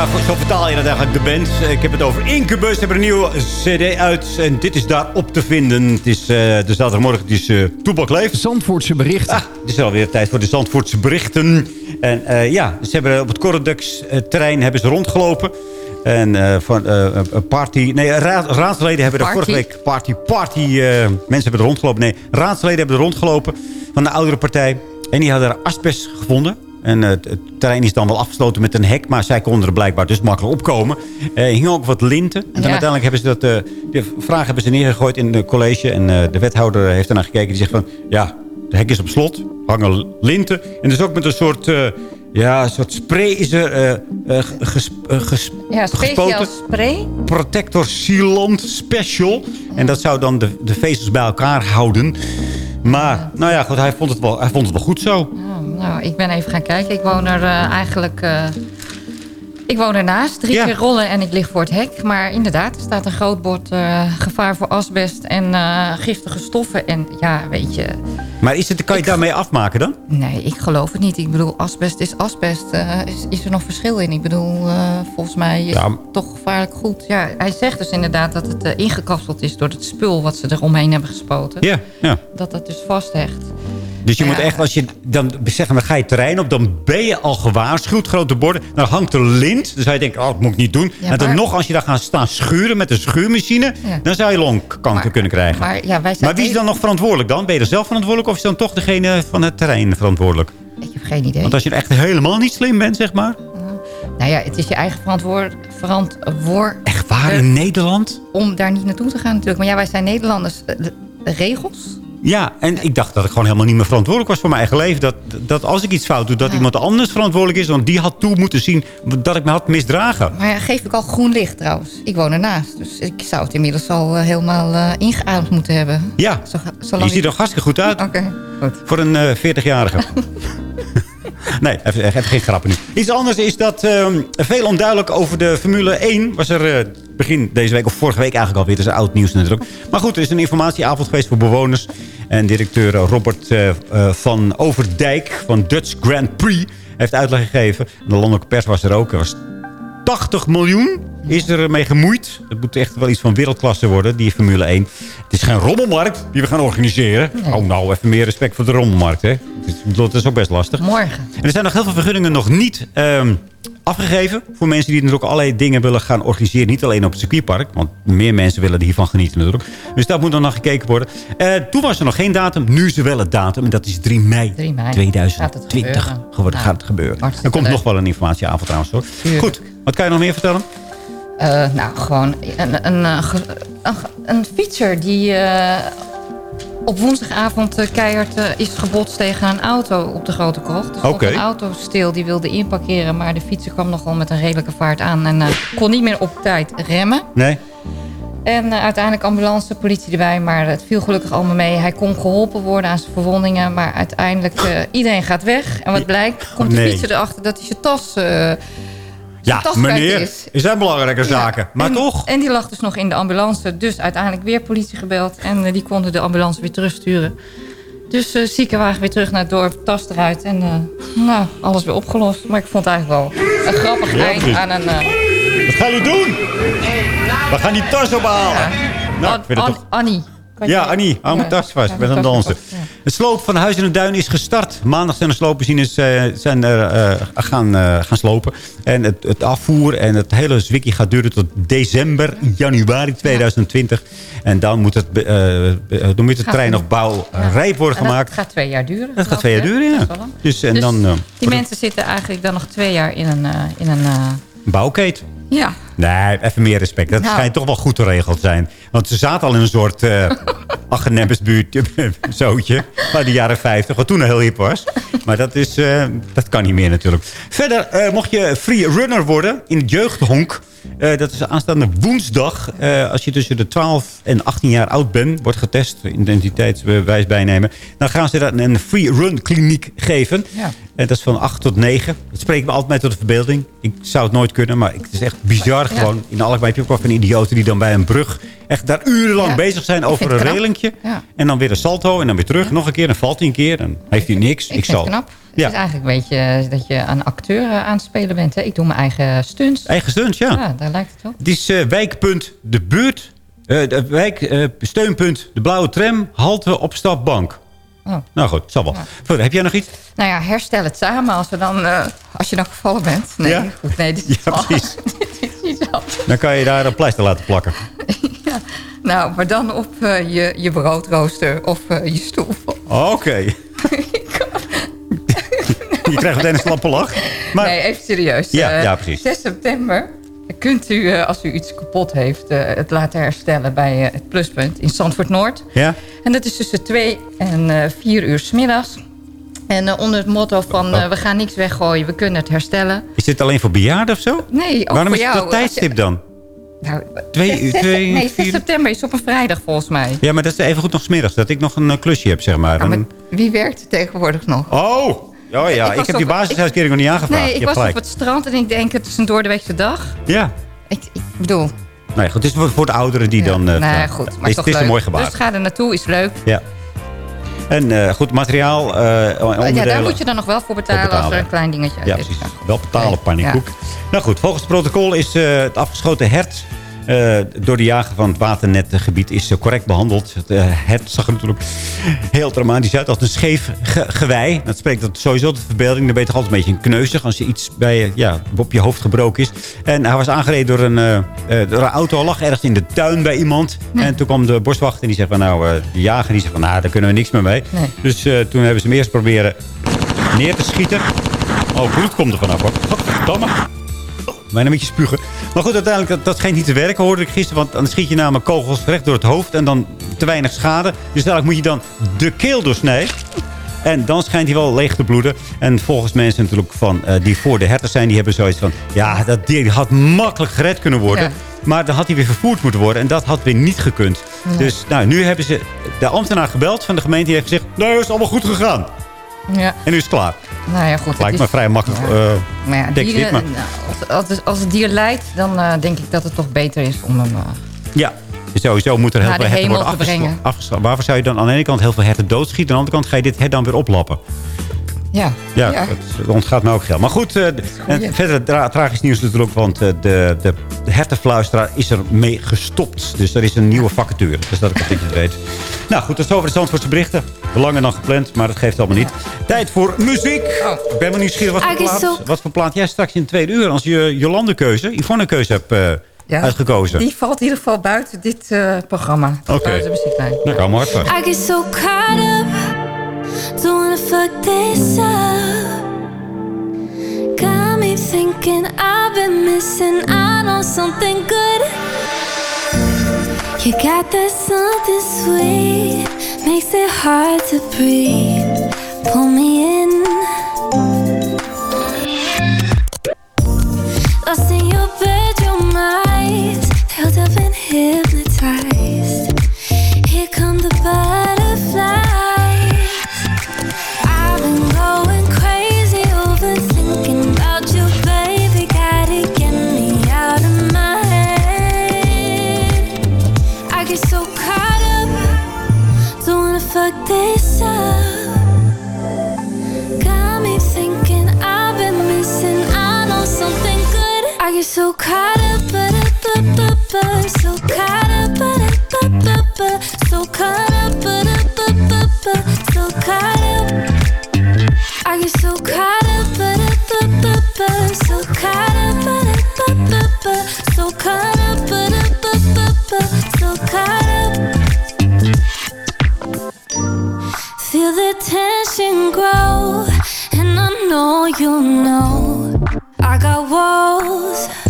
Ja, zo vertaal je dat eigenlijk, de band. Eh, Ik heb het over Incubus. Ze hebben een nieuwe cd uit. En dit is daar op te vinden. Het is eh, de zaterdagmorgen. Het is eh Toepak Leef. Zandvoortse berichten. Ah, het is alweer tijd voor de Zandvoortse berichten. En eh, ja, ze hebben op het Corridux-terrein hebben ze rondgelopen. En eh, van eh, een party... Nee, raad, raadsleden hebben er vorige week... Party, party... eh, mensen hebben er rondgelopen. Nee, raadsleden hebben er rondgelopen van de oudere partij. En die hadden er asbest gevonden. En eh, het, het terrein is dan wel afgesloten met een hek. Maar zij konden er blijkbaar dus makkelijk opkomen. Eh, Er hingen ook wat linten. En dan Ja. uiteindelijk hebben ze dat... eh, de vraag hebben ze neergegooid in het college. En de wethouder heeft ernaar gekeken. Die zegt van... Ja, de hek is op slot. Hangen linten. En dus ook met een soort... ja, een soort spray is er eh, eh, ges, eh, ges- Ja, speciaal gespoten. spray. Protector Sealant Special. En dat zou dan de, de vezels bij elkaar houden. Maar, nou ja, goed, hij vond het wel, hij vond het wel goed zo. Oh, nou, ik ben even gaan kijken. Ik woon er eigenlijk... ik woon ernaast, drie Ja. keer rollen en ik lig voor het hek. Maar inderdaad, er staat een groot bord eh, gevaar voor asbest en eh, giftige stoffen. En ja, weet je, Maar is het, kan je het daarmee afmaken dan? nee, ik geloof het niet. Ik bedoel, asbest is asbest. Eh, is, is er nog verschil in? Ik bedoel, volgens mij is Ja. het toch gevaarlijk goed. Ja, hij zegt dus inderdaad dat het ingekapseld is door het spul wat ze er omheen hebben gespoten. Ja, ja. Dat dat dus vasthecht. Dus je Ja. moet echt, als je dan zeggen, dan ga je terrein op, dan ben je al gewaarschuwd. Grote borden, dan hangt er lint. Dan zou je denken, oh, dat moet ik niet doen. Ja, en dan maar- nog, als je daar gaat staan schuren met een schuurmachine, Ja. dan zou je longkanker Maar- kunnen krijgen. Maar, Maar ja, wij zijn wie is dan nog verantwoordelijk dan? Ben je er zelf verantwoordelijk of is dan toch degene van het terrein verantwoordelijk? Ik heb geen idee. Want als je echt helemaal niet slim bent, zeg maar. Nou ja, het is je eigen verantwoord, verantwoord Echt waar, in Nederland? om daar niet naartoe te gaan natuurlijk. Maar ja, wij zijn Nederlanders. De, de regels? Ja, en ik dacht dat ik gewoon helemaal niet meer verantwoordelijk was voor mijn eigen leven. Dat, dat als ik iets fout doe, dat iemand anders verantwoordelijk is. Want die had toe moeten zien dat ik me had misdragen. Maar ja, geef ik al groen licht trouwens. Ik woon ernaast. Dus ik zou het inmiddels al eh, helemaal eh, ingeademd moeten hebben. Ja, Zo, je ziet er hartstikke goed uit. Oké, goed. Voor een eh, 40-jarige. nee, even, even geen grappen nu. Iets anders is dat ehm, veel onduidelijk over de Formule 1 was er eh, begin deze week, of vorige week eigenlijk alweer. Het is oud nieuws natuurlijk. Maar goed, er is een informatieavond geweest voor bewoners. En directeur eh, Robert eh, eh, van Overdijk van Dutch Grand Prix heeft uitleg gegeven. De landelijke pers was er ook. Er was 80 miljoen is er mee gemoeid. Het moet echt wel iets van wereldklasse worden, die Formule 1. Het is geen rommelmarkt die we gaan organiseren. Oh, nou, even meer respect voor de rommelmarkt, hè. Het is, ook best lastig. Morgen. En er zijn nog heel veel vergunningen nog niet ehm, afgegeven. Voor mensen die natuurlijk allerlei dingen willen gaan organiseren. Niet alleen op het circuitpark. Want meer mensen willen hiervan genieten natuurlijk. Dus dat moet dan nog gekeken worden. Eh, toen was er nog geen datum. Nu is er wel het datum. En dat is 3 mei, 3 mei. 2020. Gaat het gebeuren. Geworden, Nou, gaat het gebeuren. Er komt leuk. nog wel een informatieavond trouwens hoor. Tuurlijk. Goed, wat kan je nog meer vertellen? Eh, nou, gewoon een, een, eh, een, een fietser die eh, op woensdagavond keihard is gebotst tegen een auto op de Grote Krocht. Oké. een auto stil, die wilde inparkeren, maar de fietser kwam nogal met een redelijke vaart aan en kon niet meer op tijd remmen. Nee? En eh, uiteindelijk ambulance, politie erbij, maar het viel gelukkig allemaal mee. Hij kon geholpen worden aan zijn verwondingen, maar uiteindelijk uh, iedereen gaat weg. En wat blijkt, komt de nee. fietser erachter dat hij zijn tas... Ja, meneer, is. is zijn belangrijke zaken. Ja. Maar en, toch? En die lag dus nog in de ambulance. Dus uiteindelijk weer politie gebeld. En uh, die konden de ambulance weer terugsturen. Dus uh, ziekenwagen weer terug naar het dorp. Tas eruit. En uh, nou, alles weer opgelost. Maar ik vond het eigenlijk wel een grappig ja, eind aan een... Wat gaan jullie doen? We gaan die tas ophalen. Ja. Nou, An An toch... Annie. Ja, Annie, hou mijn tas vast. We gaan dansen. Het sloop van Huis in de Duin is gestart. Maandag zijn de sloopmachines uh, zijn, uh, gaan, uh, gaan slopen. En het, het, afvoer en het hele zwikkie gaat duren tot december, januari 2020. Ja. En dan moet het, dan moet het trein nog bouwrijp worden en gemaakt. Het gaat twee jaar duren. Het gaat twee jaar duren, ja. Dus, en dus dan, die mensen zitten eigenlijk dan nog twee jaar in een... in een bouwkeet. Ja. Nee, even meer respect. Dat nou. schijnt toch wel goed geregeld zijn. Want ze zaten al in een soort uh, zootje. Van de jaren 50, wat toen al heel hip was. Maar dat, is, uh, dat kan niet meer natuurlijk. Verder, uh, mocht je free runner worden in het jeugdhonk... Uh, dat is aanstaande woensdag. Uh, als je tussen de 12 en 18 jaar oud bent, wordt getest, identiteitsbewijs bijnemen. Dan gaan ze dat een free run kliniek geven. Ja. En dat is van 8 tot 9. Dat spreekt me altijd tot de verbeelding. Ik zou het nooit kunnen, maar het is echt bizar ja. gewoon. In Alkmaar heb je ook wel van idioten die dan bij een brug echt daar urenlang ja. bezig zijn over een relingje. En dan weer een salto en dan weer terug. Nog een keer, dan valt hij een keer. Dan heeft hij niks. Ik, ik zal. knap. Ja. Het is eigenlijk een beetje eh, dat je een acteur aan het spelen bent. Hè? Ik doe mijn eigen stunts. Eigen stunts, ja. Ja, daar lijkt het op. Het is eh, wijkpunt De Buurt. eh, de wijk, steunpunt De Blauwe Tram. Halte Opstapbank. Oh. Nou goed, zal wel. Ja. Verder, heb jij nog iets? Nou ja, herstel het samen als, we dan, als je dan gevallen bent. Nee, Ja? goed, nee, dit is Ja, precies. dit is niet zo. Dan kan je daar een pleister laten plakken. Nou, maar dan op je, je broodrooster of je stoel. Oké. je krijgt meteen een slappe lach. Maar, Nee, even serieus. Ja, Eh, ja, precies. 6 september kunt u, eh, als u iets kapot heeft... eh, het laten herstellen bij het pluspunt in Zandvoort Noord. Ja? En dat is tussen 2 en eh 4 uur 's middags. En onder het motto van Oh. we gaan niks weggooien, we kunnen het herstellen. Is dit alleen voor bejaarden of zo? Nee, ook Waarom voor is het jou. dat tijdstip dan? Nou, Twee uur, twee, nee, 6 vier- september is op een vrijdag volgens mij. Ja, maar dat is even goed nog smiddags. Dat ik nog een klusje heb, zeg maar. Maar wie werkt er tegenwoordig nog? Oh! Oh ja, Ik heb die basisuitkering nog niet aangevraagd. Nee, ik was gelijk. op het strand en ik denk het is een doordeweekse dag. Ja. Ik, ik bedoel, Nee, goed, het is voor, voor de ouderen die dan... eh, nee, goed. Het Maar is, toch het is een mooi gebaar. Dus ga er naartoe, is leuk. Ja. En eh, goed, materiaal, eh ja, daar moet je dan nog wel voor betalen, betalen, als er een klein dingetje uit Ja, is. precies. Wel betalen, Ja. pannenkoek. Nou goed, volgens het protocol is het afgeschoten hert... eh, door de jager van het waternetgebied is correct behandeld. Het eh, hert zag er natuurlijk heel dramatisch uit. Als een scheef ge- gewei. Dat spreekt dat sowieso de verbeelding. Dan ben je toch altijd een beetje een kneuzig... als je iets bij, ja, op je hoofd gebroken is. En hij was aangereden door een, eh, door een auto. Hij lag ergens in de tuin bij iemand. En toen kwam de boswachter en die zegt van... nou, de jager die zegt van... nou, daar kunnen we niks meer mee. Nee. Dus toen hebben ze hem eerst proberen neer te schieten. Oh, bloed komt er vanaf hoor. Godverdamme. Bijna een beetje spugen. Maar goed, uiteindelijk, dat, dat schijnt niet te werken, hoorde ik gisteren. Want dan schiet je namelijk kogels recht door het hoofd en dan te weinig schade. Dus eigenlijk moet je dan de keel doorsnijden. En dan schijnt hij wel leeg te bloeden. En volgens mensen natuurlijk van, eh, die voor de herters zijn... die hebben zoiets van... ja, dat dier had makkelijk gered kunnen worden. Ja. Maar dan had hij weer vervoerd moeten worden. En dat had weer niet gekund. Nee. Dus nou, nu hebben ze de ambtenaar gebeld van de gemeente. Die heeft gezegd, nee, het is allemaal goed gegaan. Ja, En nu is het klaar. nou ja, goed. het Lijkt is- me vrij makkelijk. Ja. eh, Maar ja, denk ik dieren, niet, maar- nou, als, als, als het dier lijdt, dan eh, denk ik dat het toch beter is om hem... eh, Ja, sowieso moet er heel veel herten worden afgesla- Waarvoor zou je dan aan de ene kant heel veel herten doodschieten... aan de andere kant ga je dit hert dan weer oplappen? Ja, Ja, ja. dat ontgaat me ook geld. Maar goed, eh, en verder tra tragisch nieuws natuurlijk... want eh, de, de, de hertenfluisteraar is er mee gestopt. Dus er is een nieuwe vacature. Dus dat ik het weet. Nou goed, dat is over de Zandvoortse berichten. Langer dan gepland, maar dat geeft allemaal niet. Tijd voor muziek. Ik ben wel nieuwsgierig wat voor, plaat, wat voor plaat jij straks in de tweede uur... als je Jolande keuze, Yvonne keuze hebt eh, Ja, uitgekozen. Die valt in ieder geval buiten dit eh, programma. Oké. Buiten de muzieklijn. Nou, ga maar hard. I get so caught up, don't wanna fuck this up. Got me thinking I've been missing out on something good. You got that something sweet, makes it hard to breathe. Pull me in. Lost in your held up and hypnotized. Here come the butterflies. I get so caught up, but up, up, up, up, so caught up, but up, up, up, up, so caught up, but up, up, up, up, so caught up. I get so caught up, but up, up, up, up, so caught up, but up, up, up, up, so caught up, but up, up, up, up, so caught up. Feel the tension grow, and I know you know I got walls.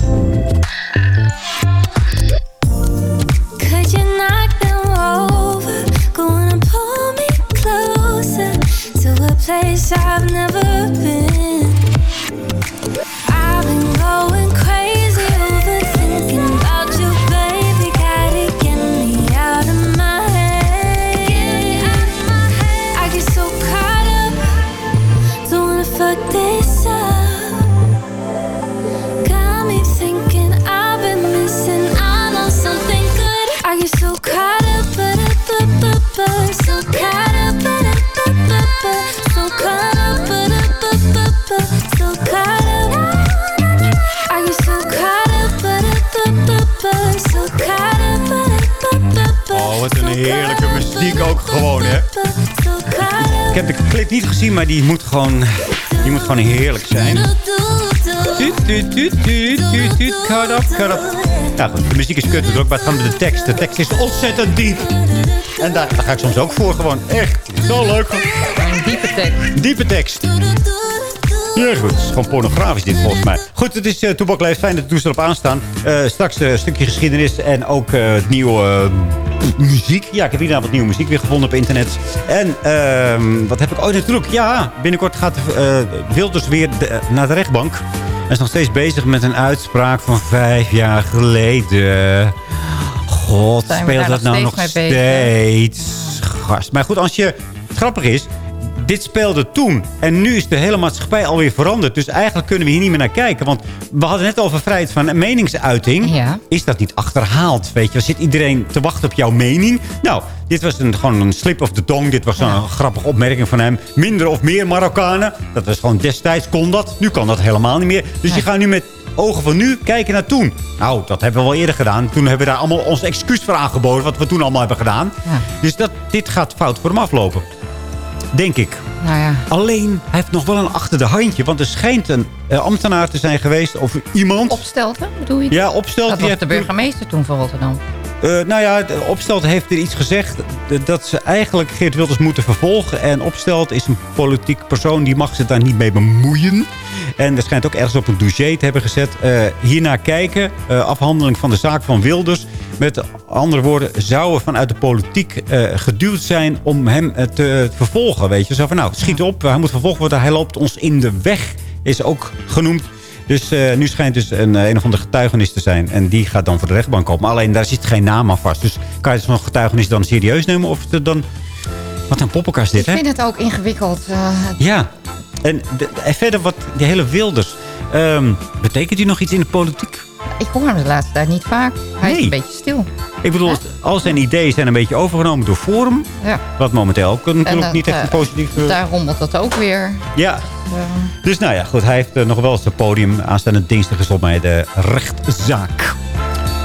Gewoon, hè. Ik heb de clip niet gezien, maar die moet gewoon, die moet gewoon heerlijk zijn. Tuut, tuut, tuut, tuut, tuut, tuut, cut up, cut up. Ja, goed, de muziek is kut maar het gaat met de tekst. De tekst is ontzettend diep. En daar, daar ga ik soms ook voor gewoon. Echt, zo leuk. Een diepe tekst. Diepe tekst. Ja, goed. Het is gewoon pornografisch dit volgens mij. Goed, het is uh. Fijn dat de toestel op aanstaan. Eh, straks eh, een stukje geschiedenis en ook het nieuwe muziek. Ja, ik heb hier wat nieuwe muziek weer gevonden op internet. En ehm, wat heb ik ooit natuurlijk? Ja, binnenkort gaat Wilders weer de- naar de rechtbank. Hij is nog steeds bezig met een uitspraak van vijf jaar geleden. God, speelt dat nog nou nog steeds? Gast. Maar goed, als je... Het grappige is, dit speelde toen. En nu is de hele maatschappij alweer veranderd. Dus eigenlijk kunnen we hier niet meer naar kijken. Want we hadden net over vrijheid van meningsuiting. Ja. Is dat niet achterhaald? Weet je, zit iedereen te wachten op jouw mening? Nou, dit was een, gewoon een slip of the tongue. Dit was een grappige opmerking van hem. Minder of meer Marokkanen. Dat was gewoon destijds kon dat. Nu kan dat helemaal niet meer. Dus je gaat nu met ogen van nu kijken naar toen. Nou, dat hebben we wel eerder gedaan. Toen hebben we daar allemaal ons excuus voor aangeboden. Wat we toen allemaal hebben gedaan. Dus dat, dit gaat fout voor hem aflopen. Denk ik. Nou ja. Alleen, hij heeft nog wel een achter de handje. Want er schijnt een eh, ambtenaar te zijn geweest. Of iemand. Opstelten, bedoel je? Ja, opstelt. Dat was de burgemeester toen van Rotterdam. Eh, nou ja, Opstelt heeft er iets gezegd dat ze eigenlijk Geert Wilders moeten vervolgen. En Opstelt is een politiek persoon, die mag zich daar niet mee bemoeien. En er schijnt ook ergens op een dossier te hebben gezet. eh hiernaar kijken, eh, afhandeling van de zaak van Wilders. Met andere woorden, zou er vanuit de politiek geduwd zijn om hem te vervolgen. Weet je, zo van nou, schiet op, hij moet vervolgd worden. Hij loopt ons in de weg, is ook genoemd. Dus eh, nu schijnt dus een, eh, een of andere getuigenis te zijn. En die gaat dan voor de rechtbank komen. Maar alleen daar zit geen naam aan vast. Dus kan je zo'n getuigenis dan serieus nemen? Of het dan... Wat een poppenkast dit, Ik hè? vind het ook ingewikkeld. eh, Ja. En, de- en verder wat die hele Wilders... ehm, betekent die nog iets in de politiek? Ik hoor hem de laatste tijd niet vaak. Hij is een beetje stil. Ik bedoel, al zijn ideeën zijn een beetje overgenomen door Forum. Ja. Wat momenteel ook natuurlijk En, niet echt eh, een positief... eh, Daar rommelt dat ook weer. ja, Eh, dus nou ja, goed. Hij heeft eh, nog wel zijn podium. Aanstaande dinsdag is op mij de rechtszaak.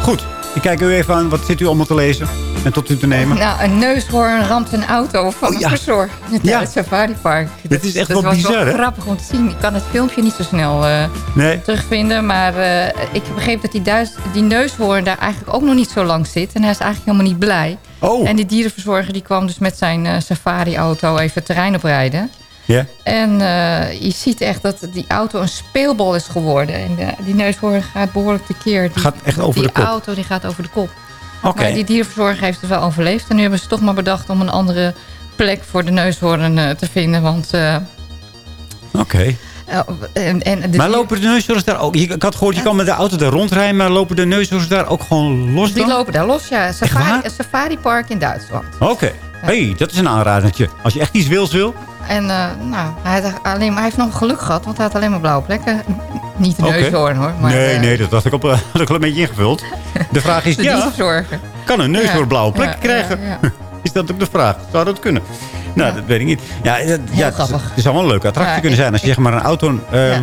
Goed, ik kijk u even aan. Wat zit u allemaal te lezen en tot u te nemen? nou, een neushoorn ramt een auto van Oh, ja. een in Ja. het safaripark. Dit is echt dat wel bizar, hè? grappig om te zien. Ik kan het filmpje niet zo snel eh, Nee. terugvinden. Maar eh, ik begreep dat die, die neushoorn daar eigenlijk ook nog niet zo lang zit. En hij is eigenlijk helemaal niet blij. Oh. En die dierenverzorger die kwam dus met zijn eh, safari-auto even terrein oprijden. Ja? En eh, je ziet echt dat die auto een speelbal is geworden. En de- die neushoorn gaat behoorlijk tekeer. Die, Gaat echt over die de kop. auto die gaat over de kop. Oké. Maar die dierverzorger heeft het wel overleefd. En nu hebben ze toch maar bedacht om een andere plek voor de neushoorn eh, te vinden. Want... eh, Oké. eh, en, en de Maar lopen de neushoorns daar ook... Ik had gehoord, je kan met de auto daar rondrijden... maar lopen de neushoorns daar ook gewoon los Die dan? lopen daar los, ja. Safari, safaripark in Duitsland. Oké. hey, dat is een aanradertje. Als je echt iets wils wil. En eh, nou, hij, had alleen, maar hij heeft nog geluk gehad, want hij had alleen maar blauwe plekken. Niet de neushoorn hoor. Maar, nee, eh, nee, dat had ik, op, had ik wel een beetje ingevuld. De vraag is, De ja, kan een neushoorn blauwe plekken krijgen? Is dat ook de vraag? Zou dat kunnen? Nou, dat weet ik niet. Ja, dat- ja, het, grappig. het zou wel een leuke attractie Ja, kunnen zijn. Als je zeg maar een auto eh, Ja.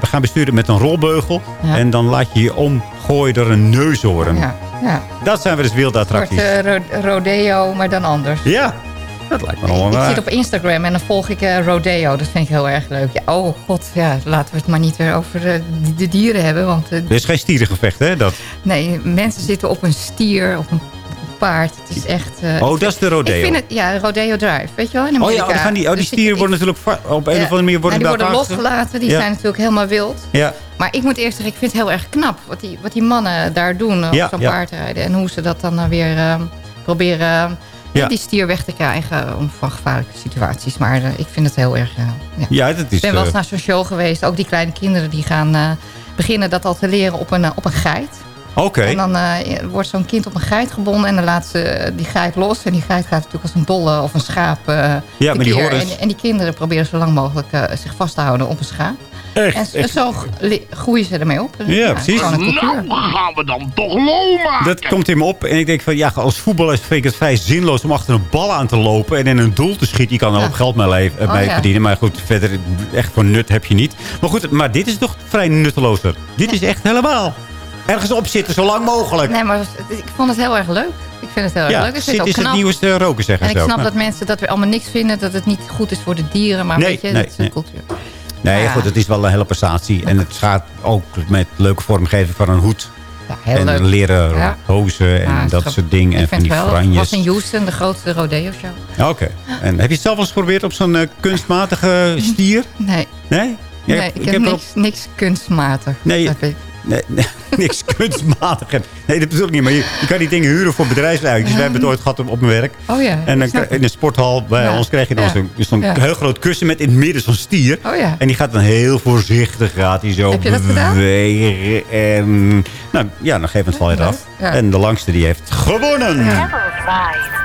we gaan besturen met een rolbeugel. En dan laat je je omgooien door een neushoorn. Ja, ja. Dat zijn weer eens wilde Een soort attracties. eh, ro- rodeo, maar dan anders. Ja, dat lijkt me wel Ik zit op Instagram en dan volg ik eh, rodeo. Dat vind ik heel erg leuk. Ja, oh god, ja, laten we het maar niet weer over eh, de, de dieren hebben. Want eh, Er is geen stierengevecht, hè? Dat. nee, mensen zitten op een stier, op een, paard. Het is echt... Oh, dat is de rodeo. Ik vind het, ja, Rodeo Drive, weet je wel, in Oh Amerika. ja, dan gaan die, oh, die Dus ik- stieren ik- worden natuurlijk op een Ja, of andere manier worden die worden losgelaten, die Ja. zijn natuurlijk helemaal wild. Ja, Maar ik moet eerst zeggen, ik vind het heel erg knap wat die, wat die mannen daar doen. Ja, op zo'n ja. paard rijden. En hoe ze dat dan weer proberen Ja. die stier weg te krijgen om van gevaarlijke situaties. Maar eh, ik vind het heel erg... eh, ja. ja, dat Ik is... ben wel eens eh, naar zo'n show geweest. Ook die kleine kinderen die gaan beginnen dat al te leren op een, op een geit. Oké. En dan wordt zo'n kind op een geit gebonden en dan laat ze die geit los. En die geit gaat natuurlijk als een dolle of een schaap Ja, maar die horens- En, en die kinderen proberen zo lang mogelijk zich vast te houden op een schaap. Echt, En echt. zo groeien ze ermee op. Ja, precies. cultuur. gaan we dan toch lol maken. Dat komt in me op. En ik denk van, ja, als voetballer vind ik het vrij zinloos om achter een bal aan te lopen en in een doel te schieten. Je kan er Ja. ook geld mee, leven, Oh, mee ja. verdienen. Maar goed, verder echt voor nut heb je niet. Maar goed, maar dit is toch vrij nuttelozer. Dit is echt helemaal ergens op zitten, zo lang mogelijk. Nee, maar ik vond het heel erg leuk. Ik vind het heel erg ja, leuk. Ik vind zit het is het nieuwste roken, zeggen En ik ook. snap dat mensen dat we allemaal niks vinden. Dat het niet goed is voor de dieren. Maar Nee, weet je, nee, dat is nee. een cultuur. Nee, Ja. goed, het is wel een hele prestatie. En het gaat ook met leuke vormgeving van een hoed. heel en leuk. leren Ja. hozen en Ja, dat soort dingen. En van die. Het franjes. was in Houston de grootste rodeo show. Ja, Oké. En heb je het zelf eens geprobeerd op zo'n eh, kunstmatige stier? Nee. Nee? Ja, nee, ik, heb niks, niks kunstmatig. Nee, Heb ik. Nee, nee, niks kunstmatig. Nee, dat bedoel ik niet. Maar je, je kan die dingen huren voor bedrijfsuitjes. We hebben het ooit gehad op, op mijn werk. Oh ja. En dan, in de sporthal bij Ja. ons krijg je dan zo'n Ja. heel groot kussen met in het midden zo'n stier. Oh ja. En die gaat dan heel voorzichtig gaat die zo Heb je dat gedaan? bewegen. En nou, ja, dan geef het val je eraf. Ja. En de langste die heeft gewonnen.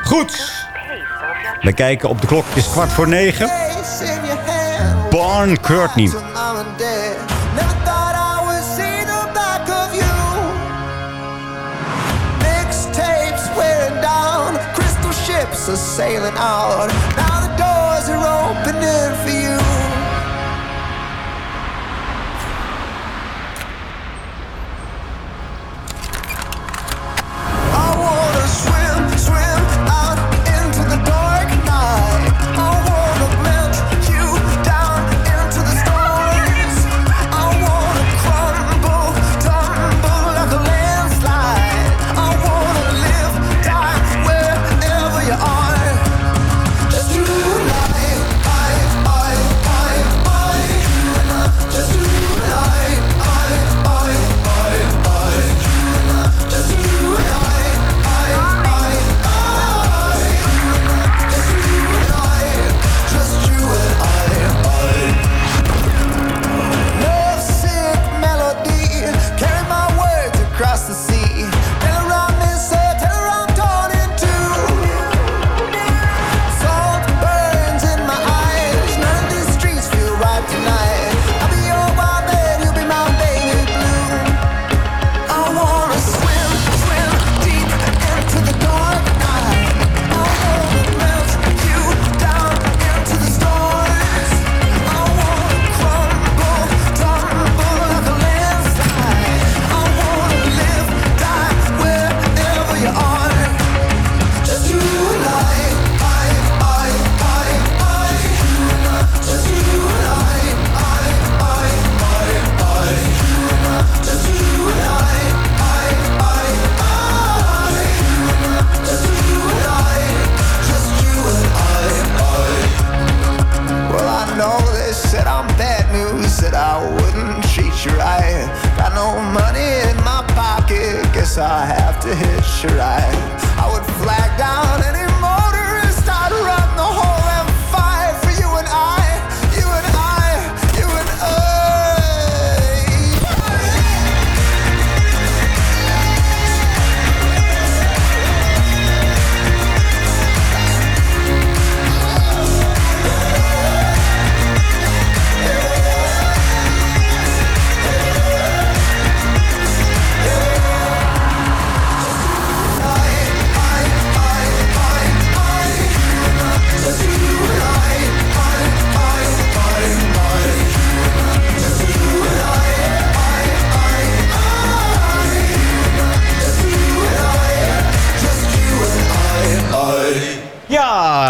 Goed. We kijken op de klok. Het is kwart voor negen. Barn Courtney. Are sailing out.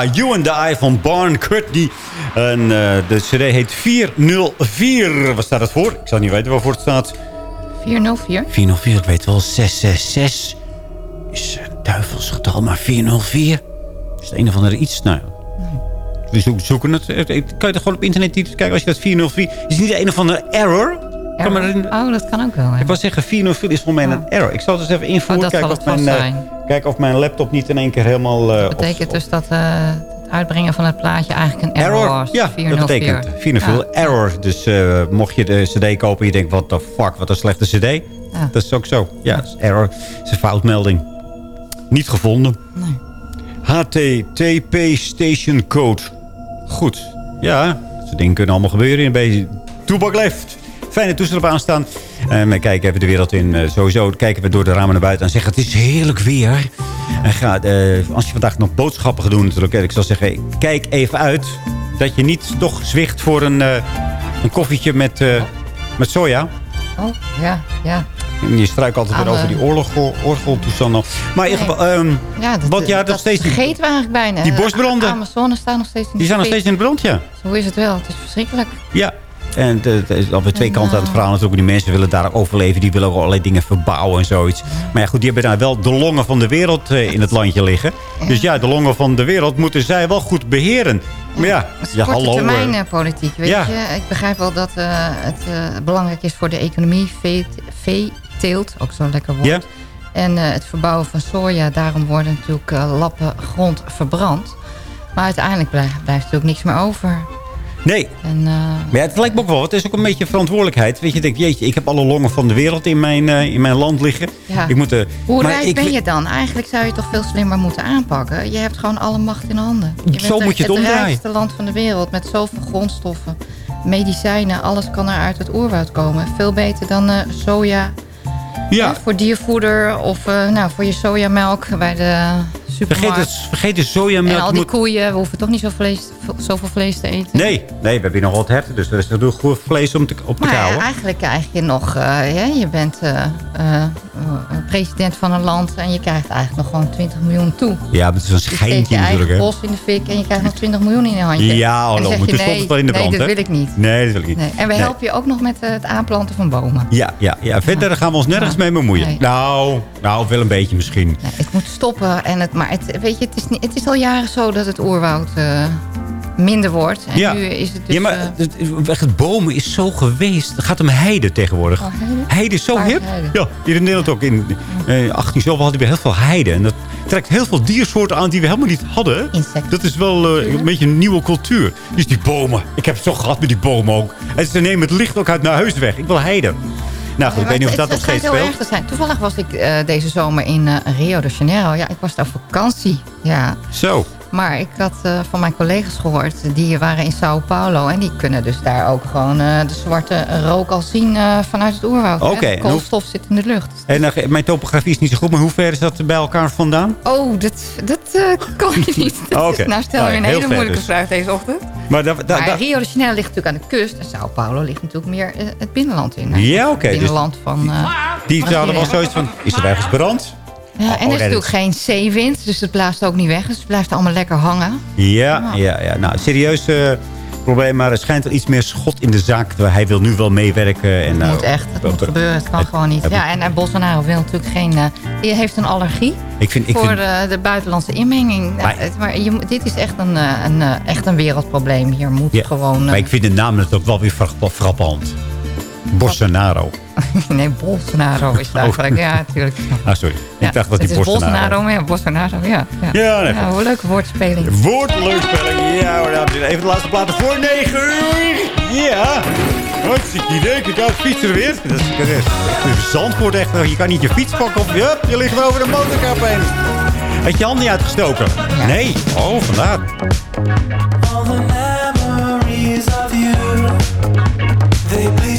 You and I van Barn Courtney. En eh, de cd heet 404. Wat staat het voor? Ik zou niet weten waarvoor het staat. 404. 404, ik weet wel. 666 is een duivelsgetal, maar 404 is het een of andere iets. Nou, we zoeken, het. Eh, Kan je het gewoon op internet kijken als je dat 404... Is het niet een of andere error? Kan herinneren- Oh, dat kan ook wel. Ik wou zeggen, 404 is voor mij een error. Ik zal het eens even invoeren. Oh, kijken, of mijn, eh, kijken of mijn laptop niet in één keer helemaal... eh, Dat betekent dus dat eh, het uitbrengen van het plaatje eigenlijk een error, was. Ja, 404. dat betekent 404 Ja. error. Dus mocht je de cd kopen en je denkt, what the fuck, wat een slechte cd. Dat is ook zo. Ja, dat is error. Dat is een foutmelding. Niet gevonden. Nee. HTTP Station Code. Goed. Ja, dat soort dingen kunnen allemaal gebeuren in beetje Toebak leeft. Fijne toestel op aanstaan. En we kijken even de wereld in. Eh, sowieso kijken we door de ramen naar buiten en zeggen... het is heerlijk weer. En ga, eh, als je vandaag nog boodschappen gaat doen natuurlijk... ik zou zeggen, kijk even uit... dat je niet toch zwicht voor een, eh, een koffietje met, met soja. Oh, ja, ja. Je struikt altijd weer over die oorlog, orgeltoestand nog. Maar in ieder geval, ehm, Ja, dat, wat ja, dat nog steeds... die- vergeten we eigenlijk bijna. die bosbranden. De Amazone staan nog steeds in Die zijn nog steeds in de brand, ja. Zo is het wel. Het is verschrikkelijk. Ja. En is alweer twee En, kanten aan het verhaal. Natuurlijk, die mensen willen daar overleven. Die willen ook allerlei dingen verbouwen en zoiets. Maar ja, goed, die hebben daar wel de longen van de wereld eh, in het landje liggen. Dus ja, de longen van de wereld moeten zij wel goed beheren. Maar ja, ja hallo. termijn eh, eh, politiek, weet Ja. je. Ik begrijp wel dat het belangrijk is voor de economie. Vee- Veeteelt, ook zo'n lekker woord. Ja. En het verbouwen van soja, daarom worden natuurlijk lappen grond verbrand. Maar uiteindelijk blijft, blijft natuurlijk niks meer over. Nee. En, eh, Maar ja, het lijkt me ook wel. Het is ook een beetje verantwoordelijkheid. Weet je, je denkt, jeetje, ik heb alle longen van de wereld in mijn, eh, in mijn land liggen. Ja. Ik moet, eh, hoe maar rijk ik- ben je dan? Eigenlijk zou je toch veel slimmer moeten aanpakken. Je hebt gewoon alle macht in handen. Je bent Zo de- moet je het omdraaien. rijkste land van de wereld met zoveel grondstoffen. Medicijnen, alles kan er uit het oerwoud komen. Veel beter dan soja Ja. voor diervoeder of nou, voor je sojamelk bij de supermarkt. Vergeet, het, vergeet de sojamelk. en al die moet- koeien, we hoeven toch niet zo vlees, zoveel vlees te eten. Nee, nee, we hebben hier nog wat herten. Dus er is genoeg goed vlees om te, op te Maar ja, eigenlijk krijg je nog... eh, je bent eh, eh, president van een land en je krijgt eigenlijk nog gewoon 20 miljoen toe. Ja, maar het is een schijntje je natuurlijk. Bos in de fik en je krijgt nog 20 miljoen in je handje. Ja, hallo, maar toen stond het wel in de brand, Nee, dat wil ik niet. Nee, dat wil ik niet. Nee. En we Nee. helpen je ook nog met het aanplanten van bomen. Ja, ja, ja, verder gaan we ons nergens mee bemoeien. Nou, nou, wel een beetje misschien. Het moet stoppen. En het, maar het, weet je, het, is niet, het is al jaren zo dat het oerwoud eh, minder wordt. En ja. nu is het dus... ja, maar eh, het, het bomen is zo geweest. Het gaat om heide tegenwoordig. Oh, heide? heide is zo hip. heide? Ja, hier in Nederland ook. In eh 18 zoveel hadden we heel veel heide. En dat trekt heel veel diersoorten aan die we helemaal niet hadden. Insecten. Dat is wel eh, een beetje een nieuwe cultuur. Dus die bomen. Ik heb het zo gehad met die bomen ook. En ze nemen het licht ook uit naar huis weg. Ik wil heide. Nou goed, ik weet niet of dat nog steeds speelt. erg te zijn. Toevallig was ik eh, deze zomer in eh, Rio de Janeiro. Ja, ik was daar op vakantie. Ja. Zo. Maar ik had eh, van mijn collega's gehoord, die waren in Sao Paulo. En die kunnen dus daar ook gewoon eh, de zwarte rook al zien eh, vanuit het oerwoud. Oké, hoe- Koolstof zit in de lucht. En mijn topografie is niet zo goed, maar hoe ver is dat bij elkaar vandaan? Oh, dat, dat kan je niet. Dat Oké. is, nou, stel Nou je een heel hele moeilijke dus. vraag deze ochtend. Maar da, da, maar da- Rio de Janeiro ligt natuurlijk aan de kust. En Sao Paulo ligt natuurlijk meer het binnenland in. Ja, oké, Het dus binnenland van... eh, die zouden wel zoiets van, is er ergens brand? Ja, en er is natuurlijk geen zeewind, dus het blaast ook niet weg. Dus het blijft allemaal lekker hangen. Ja, ja, ja. Nou, serieus eh, probleem, maar er schijnt wel iets meer schot in de zaak. Hij wil nu wel meewerken. En, Het moet echt, het moet gebeuren. Het kan het- gewoon niet. Ja, en eh, Bolsonaro wil natuurlijk geen... eh, die heeft een allergie Ik vind, ik voor vind, de, de buitenlandse inmenging. Maar- maar je, dit is echt een, eh, een, eh, echt een wereldprobleem. Hier moet ja, gewoon... eh, maar ik vind de naam natuurlijk ook wel weer fra- frappant. Bolsonaro. nee, Bolsonaro is het eigenlijk. Ja, natuurlijk. Ah, sorry. Ja, ik dacht dat die is Bolsonaro... Bolsonaro, maar ja, Bolsonaro, ja. Ja, Ja, nee, ja hoe leuke woordspeling. Woordleukspelling. Ja, hoor, dames en heren. Even de laatste platen voor 9 uur. Ja. Hartstikke idee. Kijk uit, fietsen er weer. Dat is, dat is, dat is Zandvoort echt. Je kan niet je fiets pakken of hup, je ligt er over de motorkap heen. Heb je je handen niet uitgestoken? Nee. Oh, vandaar.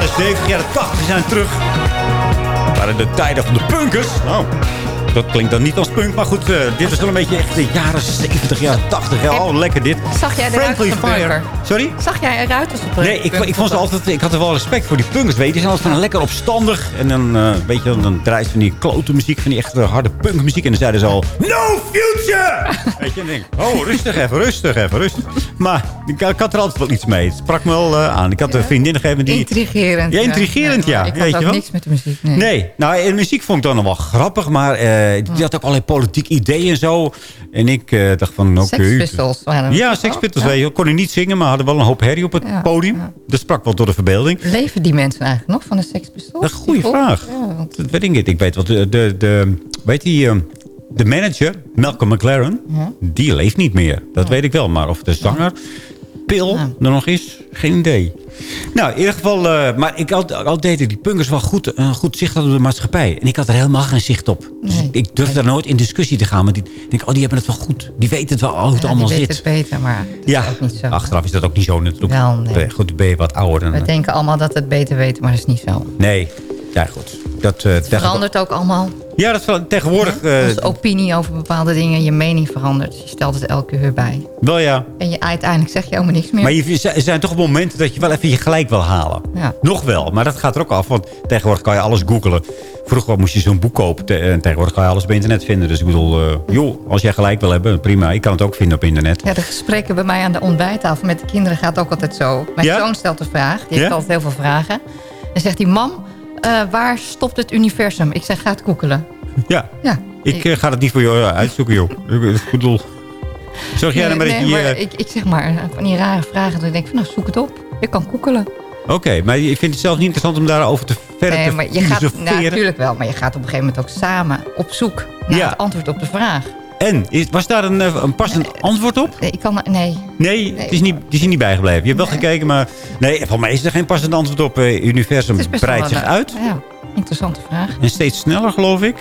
jaren 70, jaren 80 zijn terug. waren de tijden van de punkers. Nou, dat klinkt dan niet als punk. Maar goed, eh, dit is wel een beetje echt de jaren 70, jaren 80. Ja, oh, lekker dit. Zag jij eruit als Friendly een Fire. Sorry? Zag jij eruit als een? Nee, ik, ik vond ze altijd, ik had er wel respect voor die punkers, weet je. Die zijn altijd van lekker opstandig. En dan, eh, weet je, dan, draait ze van die klote muziek, van die echte harde punkmuziek. En dan zeiden ze al, no future! weet je, en denk ik, oh, rustig even, rustig even, rustig. Maar ik, ik had er altijd wel iets mee. Het sprak me wel eh, aan. Ik had een vriendin gegeven die... Intrigerend. Ja, intrigerend, ja. Ik Weet had ook wel? niks met de muziek. Nee. Nee, nou, in muziek vond ik dan nog wel grappig, maar die had ook allerlei politiek ideeën en zo. En ik eh, dacht van, oké. Waren het Ja, toch? Sex Pistols, Ja. je. Konden niet zingen, maar hadden wel een hoop herrie op het podium. Dat sprak wel door de verbeelding. Leven die mensen eigenlijk nog van de Sex Pistols? Dat is een goede vraag. Ja, want- Dat weet ik niet. Ik weet wat de, de, de, weet die, eh, de manager, Malcolm McLaren, Ja. die leeft niet meer. Dat weet ik wel. Maar of de zanger, Pil, er nog is, geen idee. Nou, in ieder geval, eh, maar ik had, al deden die punkers wel goed, goed zicht hadden op de maatschappij. En ik had er helemaal geen zicht op. Dus Nee. ik, durfde daar nooit in discussie te gaan. Maar die, ik denk, oh, die hebben het wel goed. Die weten het wel, hoe het Ja, allemaal die zit. weten het beter, maar is Ja, ook niet zo. achteraf is dat ook niet zo natuurlijk. Wel, nee. Goed, ben je wat ouder. Dan, We eh, denken allemaal dat het beter weten, maar dat is niet zo. nee, ja goed. Dat, eh, Het verandert ook allemaal. Ja, dat is wel tegenwoordig... eh, Onze opinie over bepaalde dingen, je mening verandert. Dus je stelt het elke keer bij. wel ja. En je, uiteindelijk zeg je helemaal niks meer. Maar je, er zijn toch momenten dat je wel even je gelijk wil halen. Ja. Nog wel, maar dat gaat er ook af. Want tegenwoordig kan je alles googelen. Vroeger moest je zo'n boek kopen. te- En tegenwoordig kan je alles op internet vinden. Dus ik bedoel, eh, joh, als jij gelijk wil hebben, prima. Ik kan het ook vinden op internet. Ja, de gesprekken bij mij aan de ontbijttafel met de kinderen gaat ook altijd zo. Mijn Ja? zoon stelt een vraag. Die heeft Ja? altijd heel veel vragen. Dan zegt hij, mam, eh, waar stopt het universum? Ik zeg, ga het googelen. Ja, Ja. ik eh, ga het niet voor jou eh, uitzoeken, joh. Ik- Ik bedoel, zorg jij dan maar dat nee, je... maar ik, ik zeg maar van die rare vragen. Ik denk van, nou, zoek het op. Je kan googelen. Oké, maar je vindt het zelf niet interessant om daarover te verder Nee, te maar je gaat, nou, natuurlijk wel. Maar je gaat op een gegeven moment ook samen op zoek naar Ja. het antwoord op de vraag. En, is, was daar een, eh, een passend antwoord op? Nee, ik kan, nee. Nee, Het, is niet, het is hier niet bijgebleven. Je hebt wel gekeken, maar... Nee, voor mij is er geen passend antwoord op. Eh, universum Het wel breidt zich een, uit. Ja, interessante vraag. En steeds sneller, geloof ik.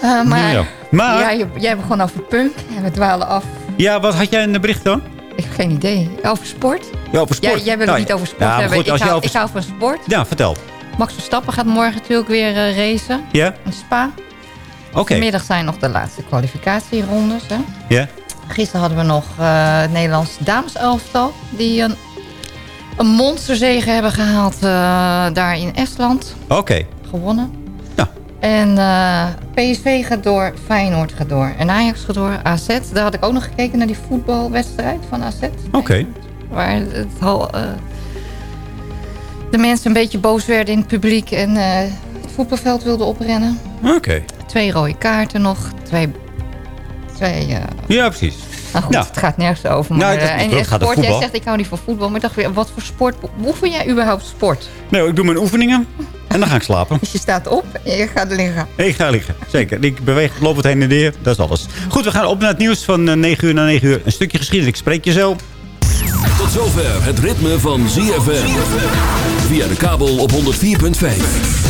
Eh, maar Ja. Maar- ja, je- jij begon over punk en we dwalen af. Ja, wat had jij een bericht dan? Ik heb geen idee. Over sport? Ja, over sport. Jij, jij wil Nou, het niet over sport ja, hebben. goed, als ik, hou, over- ik hou van sport. Ja, vertel. Max Verstappen gaat morgen natuurlijk weer eh, racen. Ja? In Spa. Oké. Vanmiddag zijn nog de laatste kwalificatierondes. Hè. Ja? Gisteren hadden we nog eh, het Nederlands dameselftal. Die een, een monsterzege hebben gehaald eh, daar in Estland. Oké. Gewonnen. Ja. En eh, PSV gaat door, Feyenoord gaat door. En Ajax gaat door, AZ. Daar had ik ook nog gekeken naar die voetbalwedstrijd van AZ. Oké. Waar het al, de mensen een beetje boos werden in het publiek. En voetbalveld wilden oprennen. Oké. Twee rode kaarten nog. Twee... twee eh, Ja, precies. nou goed, Nou. het gaat nergens over. Maar, Nou, eh, het en sport, jij zegt ik hou niet van voetbal. Maar ik dacht weer, wat voor sport... Oefen jij überhaupt sport? Nou, ik doe mijn oefeningen en dan ga ik slapen. Dus je staat op en je gaat liggen. Ik ga liggen, zeker. Ik beweeg, loop het heen en weer. Dat is alles. Goed, we gaan op naar het nieuws van eh, 9 uur naar 9 uur. Een stukje geschiedenis. Ik spreek je zo. Tot zover het ritme van ZFM. Via de kabel op 104.5.